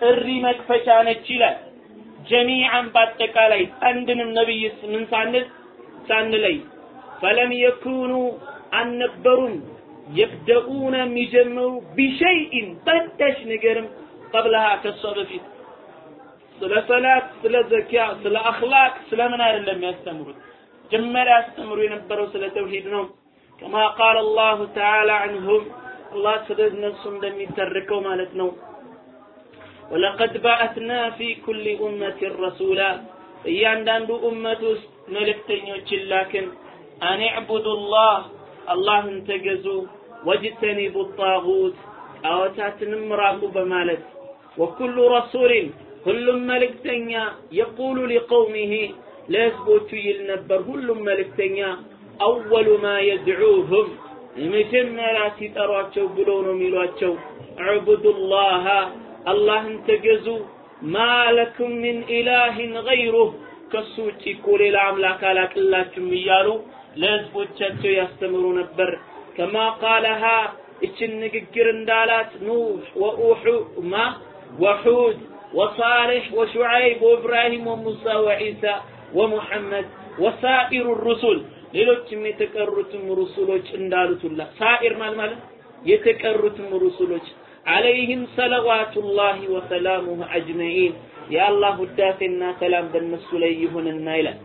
ጥሪ መክፈቻ ነች ይላል። ጀሚዓን በአጠቃላይ አንድንም ነብይ ምን ሳንል ሳንለይ ፈለም የኩኑ አልነበሩም የብደኡነ የሚጀምሩ ቢሸይኢን በዳሽ ነገርም ቀብለሃ ከሷ በፊት ስለ ሰላት ስለ ዘኪያ ስለ አኽላቅ ስለ ምን አይደለም የሚያስተምሩት መጀመሪያ ያስተምሩ የነበረው ስለ ተውሂድ ነው ከማ ቃል አላሁ ተዓላ አንሁም አላህ ስለ እነሱ እንደሚተርከው ማለት ነው ወለቀድ ባአትና ፊ ኩሊ ኡመትን ረሱላ እያንዳንዱ ኡመት ውስጥ መልእክተኞችን ላክን አን ዕቡዱ ላህ አላህን ተገዙ ወጅተኒቡ ጣጉት ጣዖታትንም ራቁ በማለት ወኩሉ ረሱሊን ሁሉም መልእክተኛ የቁሉ ሊቀውሚህ ለህዝቦቹ ይል ነበር ሁሉም መልእክተኛ አወሉ ማ የድዑሁም የመጀመሪያ ሲጠሯቸው ብሎ ነው የሚሏቸው። ዕቡዱ ላሃ አላህን ተገዙ። ማ ለኩም ምን ኢላህን ገይሩህ ከሱ ውጭ እኮ ሌላ አምላክ አላቅላችሁም እያሉ ለህዝቦቻቸው ያስተምሩ ነበር። ከማ ቃለሃ እችን ንግግር እንዳላት ኑህ ወኡሑ ማ ወሑድ ወሳሌሕ ወሹዓይብ ወኢብራሂም ወሙሳ ወዒሳ ወሙሐመድ ወሳኢሩ ሩሱል። ሌሎችም የተቀሩትም ሩሱሎች እንዳሉት ሳኢር ማለት ማለት የተቀሩትም ሩሱሎች አለይህም ሰለዋቱላሂ ወሰላሙሁ አጅመዒን። የአላህ ውዳሴና ሰላም በእነሱ ላይ ይሁንና ይላል።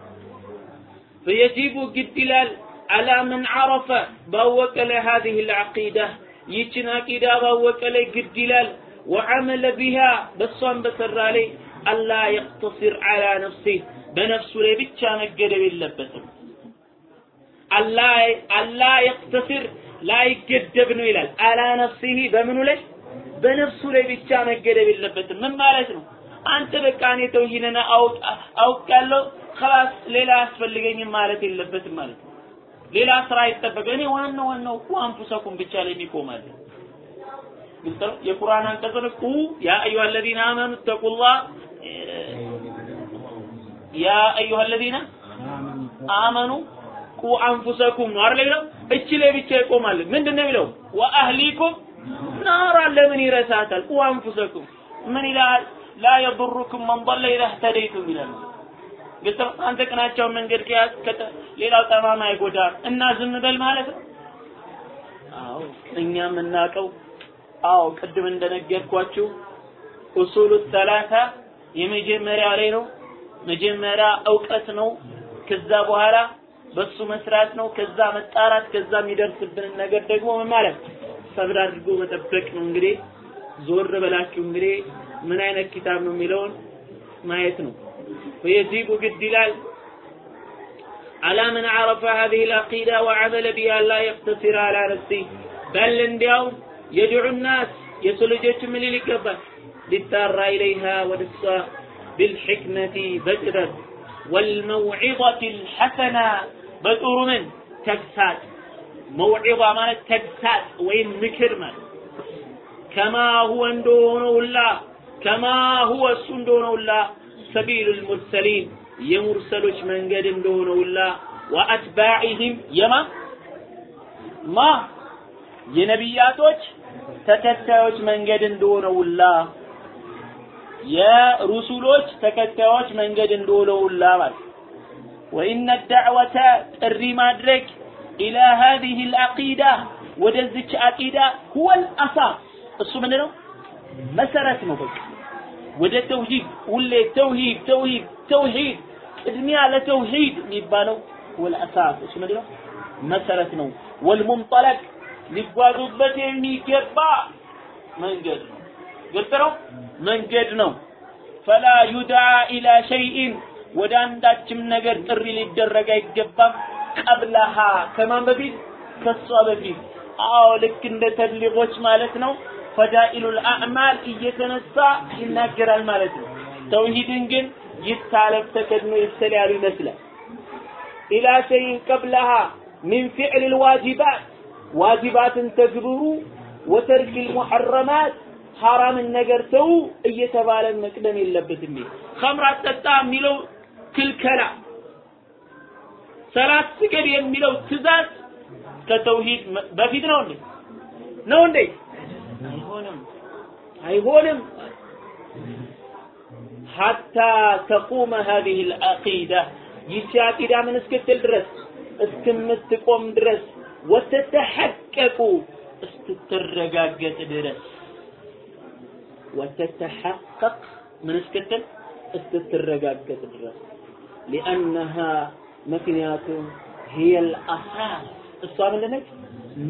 فيجب قد ይላል على من عرف باوك هذه العقيدة يچن عقيدة باوك لي قد ይላል وعمل بها بصان بسر عليه ألا يقتصر على نفسه بنفسه لي ብቻ መገደብ የለበትም አላ አላ يقتصر لا ይገደብ ነው ይላል አላ ነፍሲሂ በምኑ ላይ በነፍሱ ላይ ብቻ መገደብ የለበትም ምን ማለት ነው አንተ በቃ እኔ ተውሂድን አውቅ አውቃለሁ ከላስ ሌላ አያስፈልገኝም ማለት የለበትም ማለት ነው። ሌላ ስራ ይጠበቅ እኔ ዋና ዋናው እኮ አንፉሰኩም ብቻ ላይ የሚቆማል። ግልጽ የቁርአን አንቀጽን እቁ ያ አዩሃ አለዚነ አመኑ ተቁላህ ያ አዩሃ አለዚነ አመኑ ቁ አንፉሰኩም ነው አይደል የሚለው? እቺ ላይ ብቻ ይቆማል። ምንድን ነው የሚለው? ወአህሊኩም ናራ ለምን ይረሳታል? ቁ አንፉሰኩም ምን ይላል? ላ የዱሩኩም መን ضل ኢዛ እህተደይቱም ይላል። ግጥ አንተ ቅናቸውን መንገድ ከያዝ ሌላው ጠማማ አይጎዳም እና ዝም በል ማለት ነው አዎ እኛ የምናውቀው አዎ ቅድም እንደነገርኳችሁ ኡሱሉ ሰላሳ የመጀመሪያ ላይ ነው። መጀመሪያ እውቀት ነው። ከዛ በኋላ በሱ መስራት ነው። ከዛ መጣራት፣ ከዛ የሚደርስብንን ነገር ደግሞ ምን ማለት ሰብር አድርጎ መጠበቅ ነው። እንግዲህ ዞር በላችሁ እንግዲህ ምን አይነት ኪታብ ነው የሚለውን ማየት ነው። ويجيب بالدلال على من عرف هذه العقيدة وعمل بها لا يقتصر على نفسه بل እንዲያውም يدعو الناس የሰው ልጆች ምን ሊል ይገባል ሊጣራ إليها ወደሷ بالحكمة በጥበብ والموعظة الحسنة በጥሩ ምን ተግሳጽ መውዒዛ ማለት ተግሳጽ ወይም ምክር ማለት ከማ ሁወ እንደሆነውላ ከማ ሁወ እሱ እንደሆነውላ ሰቢሉል ሙርሰሊን የሙርሰሎች መንገድ እንደሆነውላ ወአትባዒህም የማ? ማ? የነቢያቶች ተከታዮች መንገድ እንደሆነውላ የሩሱሎች ተከታዮች መንገድ እንደሆነውላ ማለት ወኢነ ዳዕወተ ጥሪ ማድረግ ኢላ ሀዚህ ልአቂዳ ወደዚች አቂዳ ሁወል አሳስ እሱ ምንድን ነው መሰረት ነው በቃ ወደ ተውሂድ ሁሌ ተውሂድ ተውሂድ ተውሂድ ቅድሚያ ለተውሂድ የሚባለው ሁወል አሳስ እሱ ምንድን ነው? መሰረት ነው። ወልሙንጠለቅ ሊጓዙበት የሚገባ መንገድ ነው። ግልጽ ነው? መንገድ ነው። ፈላ ዩድዓ ኢላ ሸይኢን ወደ አንዳችም ነገር ጥሪ ሊደረግ አይገባም። ቀብለሃ ከማን በፊት? ከሷ በፊት። አዎ ልክ እንደ ተብሊጎች ማለት ነው ፈዳኢሉል አዕማል እየተነሳ ይናገራል ማለት ነው። ተውሂድን ግን ይታለፍ ተከድኖ ይስተላሉ ይመስላል። ኢላ ሸይን ቀብለሃ ሚን ፊዕል ልዋጅባት ዋጅባትን ተግብሩ ወተርክ ልሙሐረማት ሐራምን ነገር ተው እየተባለ መቅደም የለበትም። ኸምር አትጠጣ የሚለው ክልከላ ሰላት ስገድ የሚለው ትእዛዝ ከተውሂድ በፊት ነው እንዴ? ነው እንዴ አይሆንም حتى تقوم هذه العقيدة ይቺ አቂዳ ምን እስክትል ድረስ እስክምትቆም ድረስ ወተተሐቀቁ እስክትረጋገጥ ድረስ ወተተሐቀቅ ምን እስክትል እስክትረጋገጥ ድረስ ሊአነሃ ምክንያቱም هي الأساس እሷ ምንድን ነች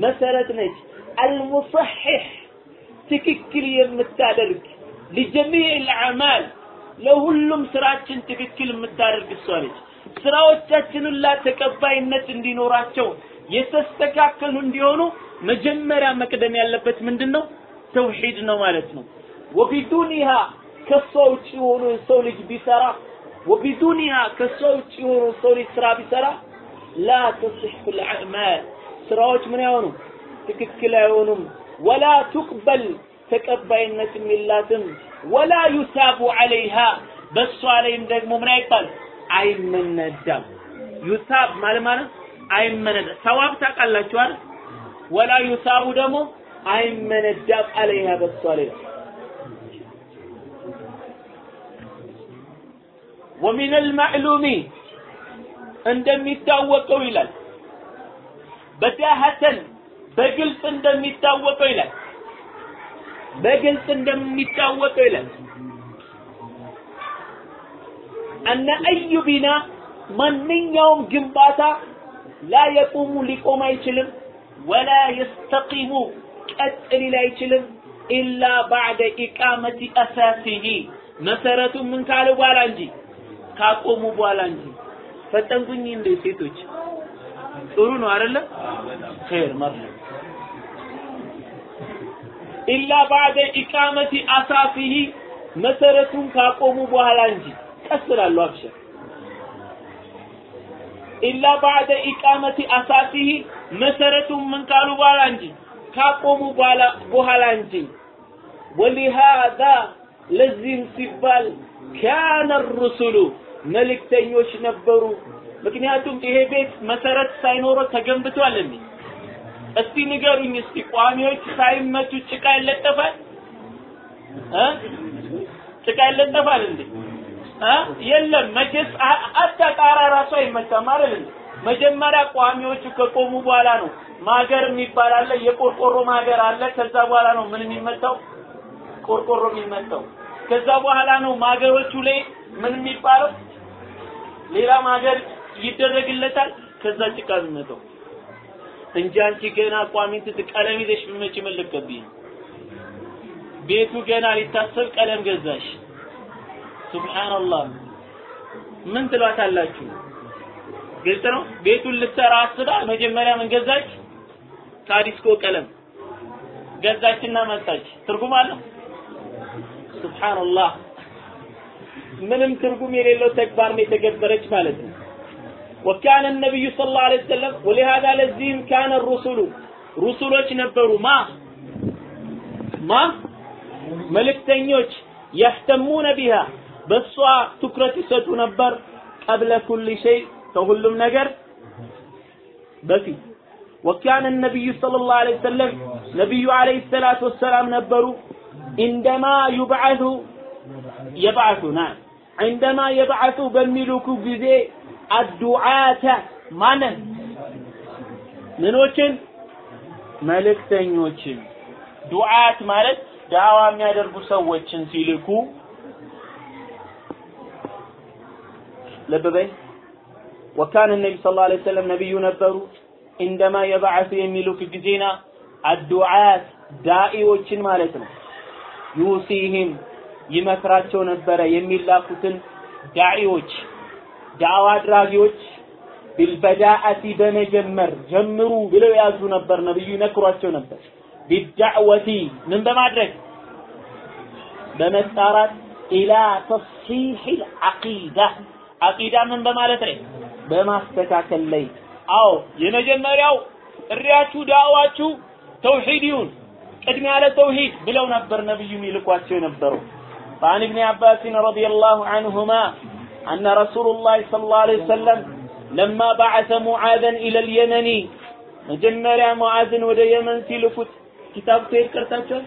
መሰረት ነች አልሙሰሒሕ ትክክል የምታደርግ ሊጀሚዕ ልአዕማል ለሁሉም ስራችን ትክክል የምታደርግ እሷ ነች። ስራዎቻችን ሁላ ተቀባይነት እንዲኖራቸው የተስተካከሉ እንዲሆኑ መጀመሪያ መቅደም ያለበት ምንድን ነው ተውሂድ ነው ማለት ነው። ወቢዱኒሃ ከሷ ውጭ የሆኑ የሰው ልጅ ቢሰራ ወቢዱኒሃ ከሷ ውጭ ሰው ልጅ ስራ ቢሰራ ላ ተስሑ ልአዕማል ስራዎች ምን አይሆኑ ትክክል አይሆኑም ወላ ቱቅበል ተቀባይነትም የላትም ወላ ዩሳቡ ዐለይሃ በእሷ ላይም ደግሞ ምን አይባል አይመነዳም ዩሳብ ማለት ማለት አይመነዳ ሰዋብ ታውቃላችሁ አይደል ወላ ዩሳቡ ደግሞ አይመነዳም ዐለይሃ በእሷ ላይ ومن المعلوم እንደሚታወቀው ይላል በዳሀተን በግልጽ እንደሚታወቀው ይላል። በግልጽ እንደሚታወቀው ይላል። አነ አዩ ቢና ማንኛውም ግንባታ ላ የቁሙ ሊቆም አይችልም። ወላ የስተቂሙ ቀጥ ሊል አይችልም። ኢላ ባዕደ ኢቃመቲ አሳሲሂ መሰረቱ ምን ካለ በኋላ እንጂ ካቆሙ በኋላ እንጂ። ፈጠንኩኝ እንደ ሴቶች? ጥሩ ነው አይደለ? ኸይር መርሐባ ኢላ ባዕደ ኢቃመቲ አሳፊሂ መሰረቱን ካቆሙ በኋላ እንጂ። ቀስ እላለሁ አብሽር። ኢላ ባዕደ ኢቃመቲ አሳፊሂ መሰረቱን ምን ካሉ በኋላ እንጂ። ካቆሙ በኋላ በኋላ እንጂ። ወሊሃዛ ለዚህም ሲባል ካነ ሩሱሉ መልእክተኞች ነበሩ። ምክንያቱም ይሄ ቤት መሰረት ሳይኖረው ተገንብቷል እንዴ እስቲ ንገሩኝ እስቲ ቋሚዎች ሳይመቱ ጭቃ ይለጠፋል? እ? ጭቃ ይለጠፋል እንዴ? እ? የለም። መቼስ አታ ራሱ አይመታም አይደል እንዴ? መጀመሪያ ቋሚዎቹ ከቆሙ በኋላ ነው። ማገር የሚባል አለ፣ የቆርቆሮ ማገር አለ። ከዛ በኋላ ነው ምን የሚመታው? ቆርቆሮ የሚመታው። ከዛ በኋላ ነው ማገሮቹ ላይ ምን የሚባለው? ሌላ ማገር ይደረግለታል። ከዛ ጭቃ የሚመታው እንጂ አንቺ ገና ቋሚን ቀለም ይዘሽ ብትመጪ ምን ልትቀቢኝ ነው? ቤቱ ገና ሊታሰብ ቀለም ገዛሽ። ሱብሃንአላህ ምን ትሏታላችሁ? ግልጽ ነው። ቤቱን ልትሰራ አስባ መጀመሪያ ምን ገዛች? ካዲስኮ ቀለም ገዛችና መጣች። ትርጉም አለው? ሱብሃንአላህ ምንም ትርጉም የሌለው ተግባር ነው የተገበረች ማለት ነው። ወካነ ነቢዩ ሰለላሁ ዐለይሂ ወሰለም ወሊሃዛ ለዚህም ካነ ሩሱሉ ሩሱሎች ነበሩ። ማ? ማ? መልእክተኞች ያስተሙነ ቢሃ በእሷ ትኩረት ይሰጡ ነበር። ቀብለ ኩል ሸይ ከሁሉም ነገር በፊት ወካነ ነቢዩ ሰለላሁ ዐለይሂ ወሰለም ነቢዩ ዐለይሂ ሰላቱ ወሰላም ነበሩ። እንደማ ዩብዓቱ የባዕቱና እንደማ የባዕቱ በሚልኩ ጊዜ አዱዓተ ማንን ምኖችን? መልእክተኞችን። ዱዓት ማለት ዳዋ የሚያደርጉ ሰዎችን ሲልኩ። ልብ ወካነ ነቢ ስ ላ ሰለም ነቢዩ ነበሩ። እንደማ የባዓቱ የሚልኩ ጊዜና አዱዓት ዳኢዎችን ማለት ነው። ዩሲህም ይመክራቸው ነበረ የሚላኩትን ዳዒዎች ዳዕዋ አድራጊዎች ቢልበዳአቲ በመጀመር ጀምሩ ብለው ያዙ ነበር። ነብዩ ይመክሯቸው ነበር። ቢዳዕወቲ ምን በማድረግ በመጣራት ኢላ ተስሒሕ አቂዳ አቂዳ ምን በማለት ላይ በማስተካከል ላይ አዎ የመጀመሪያው ጥሪያችሁ ዳዕዋችሁ ተውሂድ ይሁን ቅድሚያ ለተውሂድ ብለው ነበር ነብዩ የሚልኳቸው የነበረው فعن ابن عباس رضي الله عنهما أن رسول الله صلى الله عليه وسلم لما بعث معاذا إلى اليمن مجمريا معاذ ودى يمن سيلفت كتاب سير كرتاچو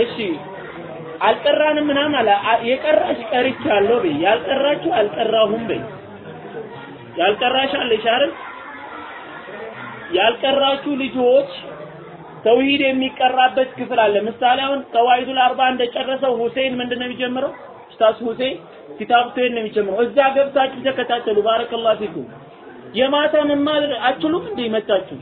እሺ አልቀራንም ምናምን አለ የቀራሽ ቀርቻለሁ በይ ያልቀራችሁ አልቀራሁም በይ ያልቀራሽ አለሽ አይደል ያልቀራችሁ ልጆች ተውሂድ የሚቀራበት ክፍል አለ። ምሳሌ አሁን ቀዋይዱል አርባ እንደጨረሰው ሁሴን ምንድነው የሚጀምረው? ኡስታዝ ሁሴን ኪታብ ነው የሚጀምረው። እዛ ገብታችሁ ተከታተሉ። ባረከላሁ ፊኩም። የማታ መማር አትችሉም እንዴ? መጣችሁ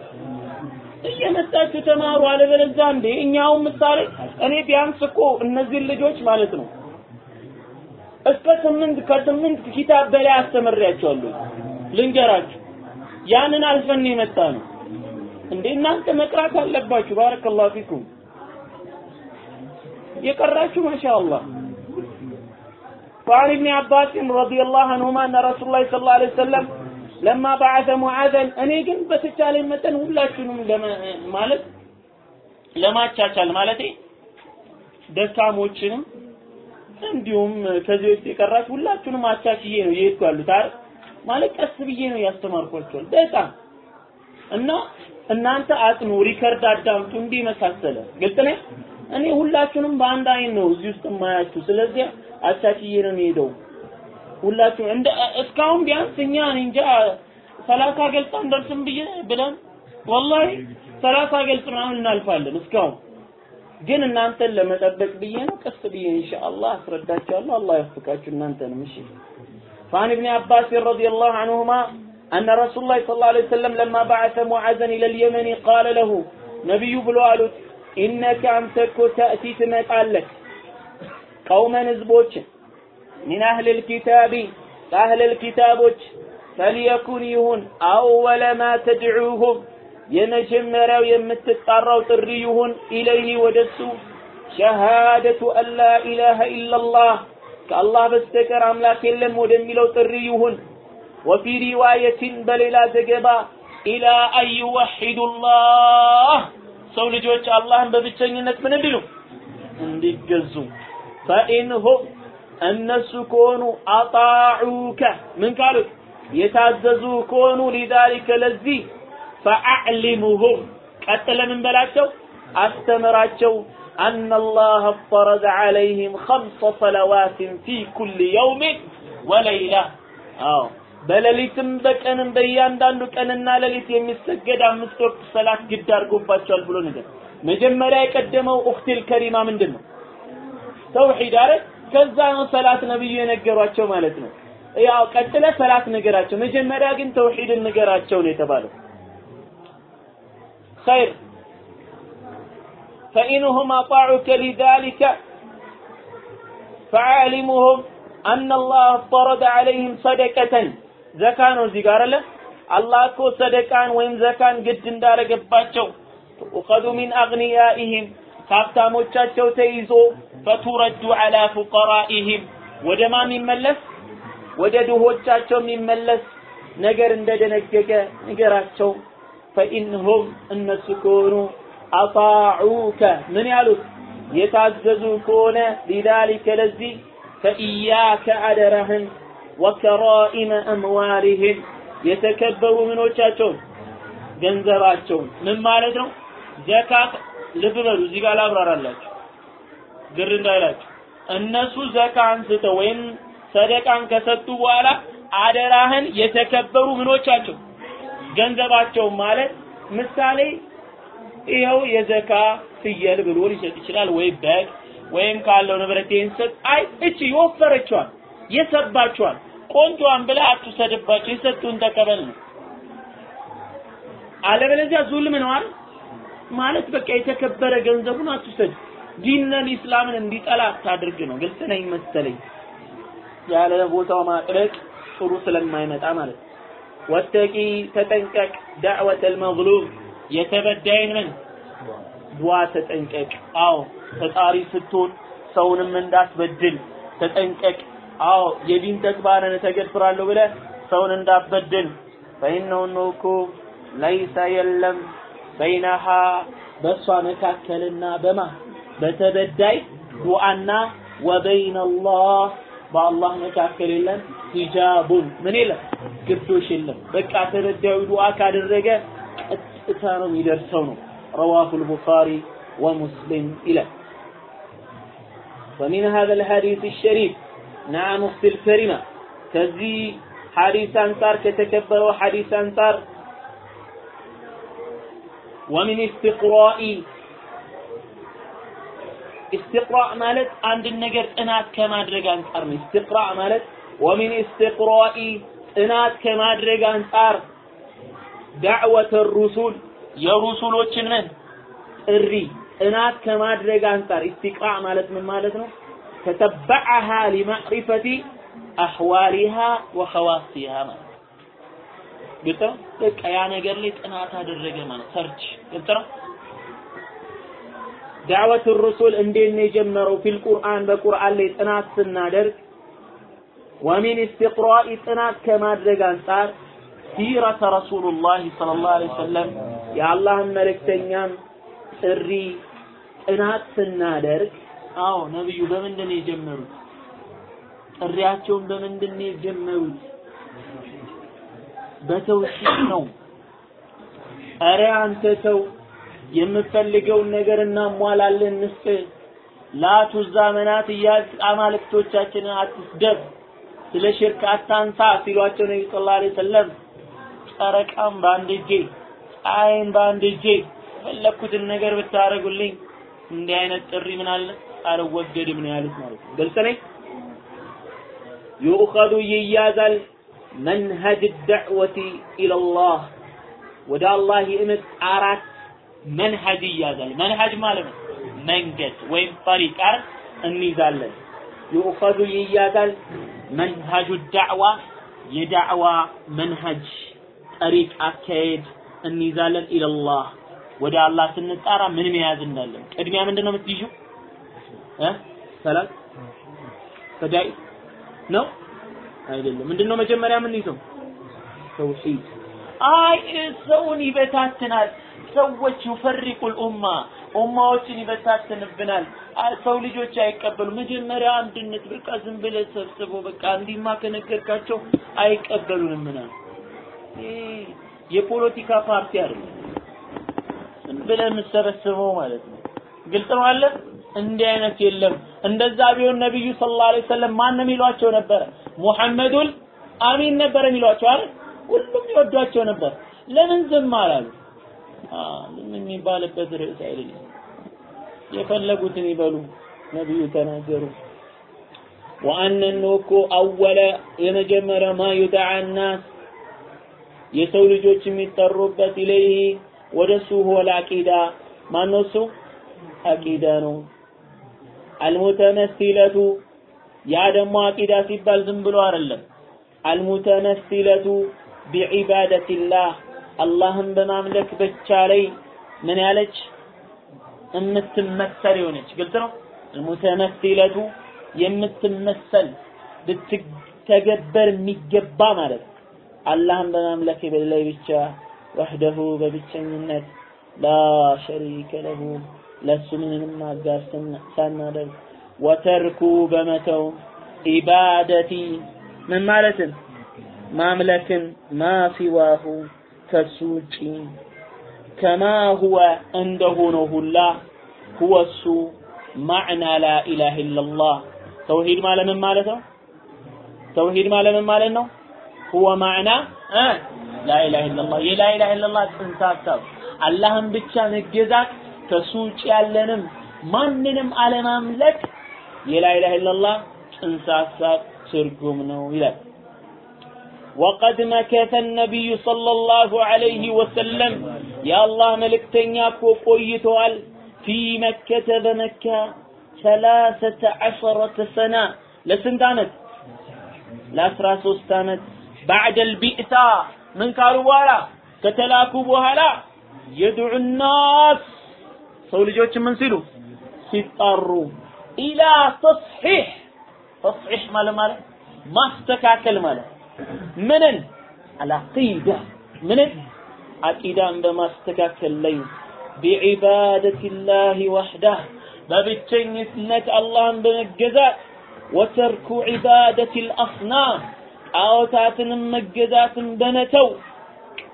እየመጣችሁ ተማሩ። አለበለዚያ እንዴ እኛውን ምሳሌ እኔ ቢያንስ እኮ እነዚህን ልጆች ማለት ነው እስከ ስምንት ከስምንት ኪታብ በላይ አስተምሬያቸዋለሁ። ልንገራችሁ ያንን አልፈን የመጣ ነው። እንዴ እናንተ መቅራት አለባችሁ። ባረከላሁ ፊኩም የቀራችሁ ማሻአላህ وعن ابن عباس رضي الله عنهما أن رسول الله صلى الله عليه وسلم لما بعث معاذا እኔ ግን በተቻለ መጠን ሁላችሁንም ማለት ለማቻቻል ማለቴ ደካሞችንም እንዲሁም ከዚህ በፊት የቀራችሁ ሁላችሁንም አቻችዬ ነው የሄድኩ ያሉት አይደል ማለት ቀስ ብዬ ነው ያስተማርኳቸዋል በጣም እና እናንተ አጥኑ፣ record አዳምጡ፣ እንዲህ መሳሰለ። ግልጽ ነው። እኔ ሁላችሁንም በአንድ አይን ነው እዚህ ውስጥ የማያችሁ። ስለዚህ አቻችዬ ነው የሚሄደው። ሁላችሁ እንደ እስካሁን ቢያንስ እኛ እንጃ ሰላሳ ገልጽ አንደርስም ብዬ ብለን ወላሂ ሰላሳ ገልጽ ምናምን እናልፋለን እስካሁን ግን እናንተን ለመጠበቅ ብዬ ነው ቀስ ብዬ ኢንሻአላህ አስረዳችኋለሁ። አላህ ያፍቃችሁ እናንተንም። እሺ ፋን ኢብኑ አባስ ረዲየላሁ ዐንሁማ أن رسول الله صلى الله عليه وسلم لما بعث معاذا إلى اليمن قال له نبي بلوالوت إنك أنتك تأتي تمتعلك قوما نزبوش من أهل الكتاب أهل الكتاب فليكن يهون أول ما تدعوهم የመጀመሪያው የምትጣራው ጥሪ ይሁን ኢለይህ ወደሱ ሸሃደቱ አን ላ ኢላሃ ኢላላህ ከአላህ በስተቀር አምላክ የለም ወደሚለው ጥሪ ይሁን ወፊ ሪዋየትን በሌላ ዘገባ ኢላ አን ዩወሒዱ ላህ ሰው ልጆች አላህን በብቸኝነት ምን እንዲሉ እንዲገዙ ፈኢንሁም እነሱ ከሆኑ አጣዑከ ምን ካሉት የታዘዙ ከሆኑ ሊዛሊከ ለዚህ ፈአዕሊሙሁም ቀጥለ ምን በላቸው አስተምራቸው أن الله افترض عليهم خمس صلوات في كل يوم وليلة አዎ በሌሊትም በቀንም በእያንዳንዱ ቀንና ሌሊት የሚሰገድ አምስት ወቅት ሰላት ግድ አድርጎባቸዋል ብሎ ነገር መጀመሪያ የቀደመው ኡኽቲል ከሪማ ምንድን ነው? ተውሂድ አይደል? ከዛ ነው ሰላት ነብዩ የነገሯቸው ማለት ነው። ያው ቀጥለ ሰላት ነገራቸው፣ መጀመሪያ ግን ተውሂድን ነገራቸው ነው የተባለው። ኸይር ፈኢንሁም አጣዑከ ሊዛሊከ ፈዓሊሙሁም አነ አላህ ፈረደ ዐለይሂም ሰደቀተን ዘካ ነው እዚህ ጋር አለ። አላህ እኮ ሰደቃን ወይም ዘካን ግድ እንዳረገባቸው ኡኸዱ ሚን አግኒያኢህም ከሀብታሞቻቸው ተይዞ ፈቱረዱ ዐላ ፉቀራኢህም ወደ ማ የሚመለስ ወደ ድሆቻቸው የሚመለስ ነገር እንደደነገገ ንገራቸው። ፈኢንሁም እነሱ ከሆኑ አጣዑከ ምን ያሉት የታዘዙ ከሆነ ሊዛሊከ ለዚህ ፈኢያከ አደራህን ወከራኢመ አምዋሊህም የተከበሩ ምኖቻቸውን ገንዘባቸውን ምን ማለት ነው? ዘካት ልብ በሉ እዚህ ጋር ላብራራላችሁ። ግር እንዳይላችሁ። እነሱ ዘካ አንስተው ወይም ሰደቃን ከሰጡ በኋላ አደራህን የተከበሩ ምኖቻቸው ገንዘባቸው ማለት ምሳሌ ይኸው የዘካ ፍየል ብሎ ሊሰጥ ይችላል ወይ በግ ወይም ካለው ንብረት ይህን አይ እቺ የወፈረችዋል የሰባችዋል ቆንጆዋን ብለህ አትውሰድባቸው የሰጡን ተቀበል ነው። አለበለዚያ ዙልም ነው አይደል? ማለት በቃ የተከበረ ገንዘቡን አትውሰድ። ዲነል ኢስላምን እንዲጠላ አታድርግ ነው። ግልጽ ነኝ መሰለኝ። ያለ ቦታው ማቅለቅ ጥሩ ስለማይመጣ ማለት ወተቂ ተጠንቀቅ። ዳዕወተ አልመዝሉም የተበዳይን ምን? ዱዓ ተጠንቀቅ። አዎ ፈጣሪ ስትሆን ሰውንም እንዳትበድል ተጠንቀቅ አዎ የዲን ተግባርን ተገድፍራለሁ ብለ ሰውን እንዳትበድል ፈኢነሁ ነው እኮ ለይሰ የለም በይነሃ በእሷ መካከልና በማ በተበዳይ ዱዓና ወበይነ አላህ በአላህ መካከል የለም ሂጃቡን ምን የለም ግዶሽ የለም በቃ ተበዳዩ ዱዓ ካደረገ ቀጥታ ነው የሚደርሰው ነው رواه البخاري ومسلم إلى ومن هذا الحديث الشريف نعم أختي الكريمة كذي حديث أنصار كتكبر حديث أنصار ومن استقراء استقراء ማለት አንድ ነገር ጥናት ከማድረግ አንጻር ነው استقراء ማለት ومن استقراء ጥናት ከማድረግ አንጻር دعوة الرسل የሩሱሎችን ምን ጥሪ ጥናት ከማድረግ አንጻር استقراء ማለት ምን ማለት ነው تتبعها لمعرفة أحوالها وخواصها ማለት ግልጽ ነው። በቃ ያ ነገር ላይ ጥናት አደረገ ማለት search። ግልጽ ነው። دعوة الرسل እንዴት ነው የጀመረው? في القرآن በቁርአን ላይ ጥናት ስናደርግ ወሚን ኢስቲቅራኢ ጥናት ከማድረግ አንጻር ሲረተ ረሱሉላህ ሰለላሁ ዐለይሂ ወሰለም የአላህን መልእክተኛም ጥሪ ጥናት ስናደርግ አዎ ነብዩ በምንድን ነው የጀመሩት? ጥሪያቸውን በምንድን ነው የጀመሩት? በተውሂድ ነው። ኧረ አንተ ተው የምፈልገውን ነገር እናሟላለን። ንስጥ ላቱ ዛመናት እያል አማልክቶቻችንን አትስደብ ስለ ሽርክ አታንሳ ሲሏቸው ነቢ ስ ላ ሰለም ጨረቃም በአንድ እጄ ፀሐይን በአንድ እጄ የፈለግኩትን ነገር ብታደርጉልኝ እንዲህ አይነት ጥሪ ምን አለ አልወገድም ነው ያሉት ማለት ነው። ግልጽ ነኝ? ዩእኸዙ ይያዛል መንሀጅ ዳዕወቲ ኢለላህ ወደ አላህ የእምነት አራት መንሀጅ ይያዛል። መንሀጅ ማለት ነው መንገድ ወይም አይደል? እንይዛለን። ዩእኸዙ ይያዛል መንሀጁ ዳዕዋ የዳዕዋ መንሀጅ ጠሪቅ አካሄድ እንይዛለን ኢለላህ። ወደ አላህ ስንጣራ ምን መያዝ እንዳለን። ቅድሚያ ምንድን ነው የምትይዡ? እ ሰላት ፈዳኢ ነው? አይደለም። ምንድነው መጀመሪያ ምን ይዘው? ተውሂድ። አይ ሰውን ይበታትናል። ሰዎች ይፈሪቁል ኡማ ኡማዎችን ይበታትንብናል። ሰው ልጆች አይቀበሉ መጀመሪያ አንድነት በቃ ዝም ብለህ ሰብስቦ በቃ እንዲማ ከነገርካቸው አይቀበሉንም ምናምን የፖለቲካ ፓርቲ አይደለም። ዝም ብለህ የምትሰበስበው ማለት ነው። ግልጽ ነው አለ እንዲህ አይነት የለም። እንደዛ ቢሆን ነብዩ ሰለላሁ ዐለይሂ ወሰለም ማን ነው የሚሏቸው ነበረ ሙሐመዱል አሚን ነበር የሚሏቸው አይደል? ሁሉም ይወዷቸው ነበር። ለምን ዝም አላሉ? ምን የሚባልበት ርዕስ አይደለም። የፈለጉትን ይበሉ ነብዩ ተናገሩ። ወአነ እኮ አወለ የመጀመሪያ ማ ዩድዓ የሰው ልጆች የሚጠሩበት ኢለይህ ወደሱ ሁወል አቂዳ። ማነው እሱ? አቂዳ ነው አልሙተመሲለቱ ያ ደግሞ አቂዳ ሲባል ዝም ብሎ አይደለም። አልሙተመሲለቱ ቢዒባደቲላህ አላህን በማምለክ ብቻ ላይ ምን ያለች? የምትመሰል የሆነች። ግልጽ ነው? አልሙተመሲለቱ የምትመሰል ልትተገበር የሚገባ ማለት አላህን በማምለክ ላይ ብቻ ወህደሁ በብቸኝነት ላ ሸሪከ ለሁ ለሱ ምንም አጋር ሳናደርግ ወተርኩ በመተው ኢባደቲ ምን ማለትን ማምለክን ማ ሲዋሁ ከሱ ውጪ ከማ ሁወ እንደሆነው ሁላ ሁወ እሱ ማዕና ላ ኢላሃ ኢላላህ ተውሂድ ማለት ምን ማለት ነው? ተውሂድ ማለት ምን ማለት ነው? ሁወ ማዕና ላ ኢላሃ ኢላላህ የላ ኢላሃ ኢላላህ ጽንሰ ሀሳብ አላህን ብቻ መገዛት ከሱ ውጭ ያለንም ማንንም አለማምለክ የላ ኢላሀ ኢላላህ ጽንሰ ሐሳብ ትርጉም ነው ይላል። ወቀድ መከተ ነቢዩ ሰለላሁ ዐለይሂ ወሰለም የአላህ መልእክተኛ እኮ ቆይተዋል ፊ መከተ በመካ ሰላሰተ ዐሸረተ ሰና ለስንት ዓመት? ለአስራ ሶስት ዓመት ባዕደል ቢእታ ምን ካሉ በኋላ ከተላኩ በኋላ የድዑ ናስ ሰው ልጆች ምን ሲሉ? ሲጣሩ። ኢላ ተስሒህ ተስሒህ ማለት ማለት ማስተካከል ማለት። ምንን? አልዓቂዳ ምንን? አቂዳን በማስተካከል ላይ ቢዒባደት ላህ በብቸኝነት አላህን በመገዛት። ወተርኩ ዒባደት ልአስናም ጣዖታትንም መገዛትን በመተው።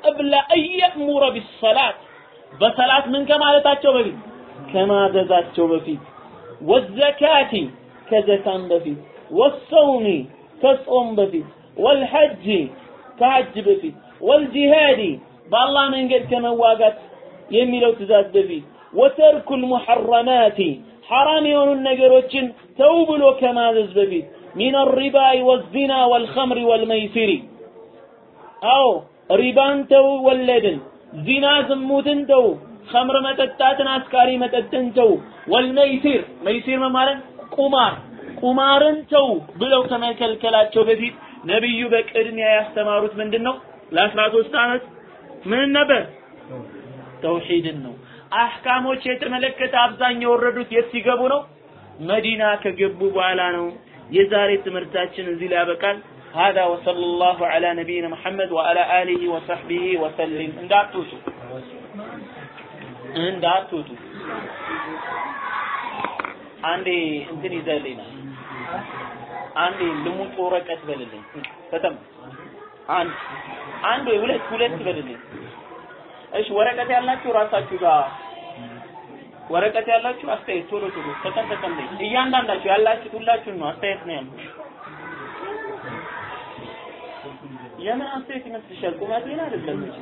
ቀብለ አን የእሙረ ቢሰላት በሰላት ምን ከማለታቸው በፊት? ከማዘዛቸው በፊት። ወዘካቲ ከዘካም በፊት። ወሰውሚ ከጾም በፊት። ወልሐጅ ከሐጅ በፊት። ወልጂሃዲ በአላህ መንገድ ከመዋጋት የሚለው ትእዛዝ በፊት። ወተርኩ ልሙሐረማቲ ሐራም የሆኑ ነገሮችን ተው ብሎ ከማዘዝ በፊት። من الربا والزنا والخمر والميسر። አዎ ሪባን ተው ወለድን زنا ዝሙትን ተው خمر መጠጣትን አስካሪ መጠጥን ተው والميسر ميسر ማለት ቁማር ቁማርን ተው ብለው ከመከልከላቸው በፊት ነብዩ በቅድሚያ ያስተማሩት ምንድን ነው ለአስራ ሶስት ዓመት ምን ነበር? ተውሂድን ነው። አህካሞች የተመለከተ አብዛኛው የወረዱት የት ሲገቡ ነው? መዲና ከገቡ በኋላ ነው። የዛሬ ትምህርታችን እዚህ ላይ ያበቃል هذا وصلى الله على نبينا محمد وعلى آله وصحبه وسلم እንዳትወጡ እንዳትወጡ አንዴ እንትን ይዘልኝ አንዴ ልሙጥ ወረቀት በልልኝ ከተም አንድ አንድ ወይ ሁለት ሁለት በልልኝ እሺ ወረቀት ያላችሁ ራሳችሁ ጋር ወረቀት ያላችሁ አስተያየት ቶሎ ቶሎ ተቀን ተቀን ላይ እያንዳንዳችሁ ያላችሁ ሁላችሁ ነው አስተያየት ነው ያለው የምን አስተያየት ይመስልሻል? ቁመቴን አይደለም እንጂ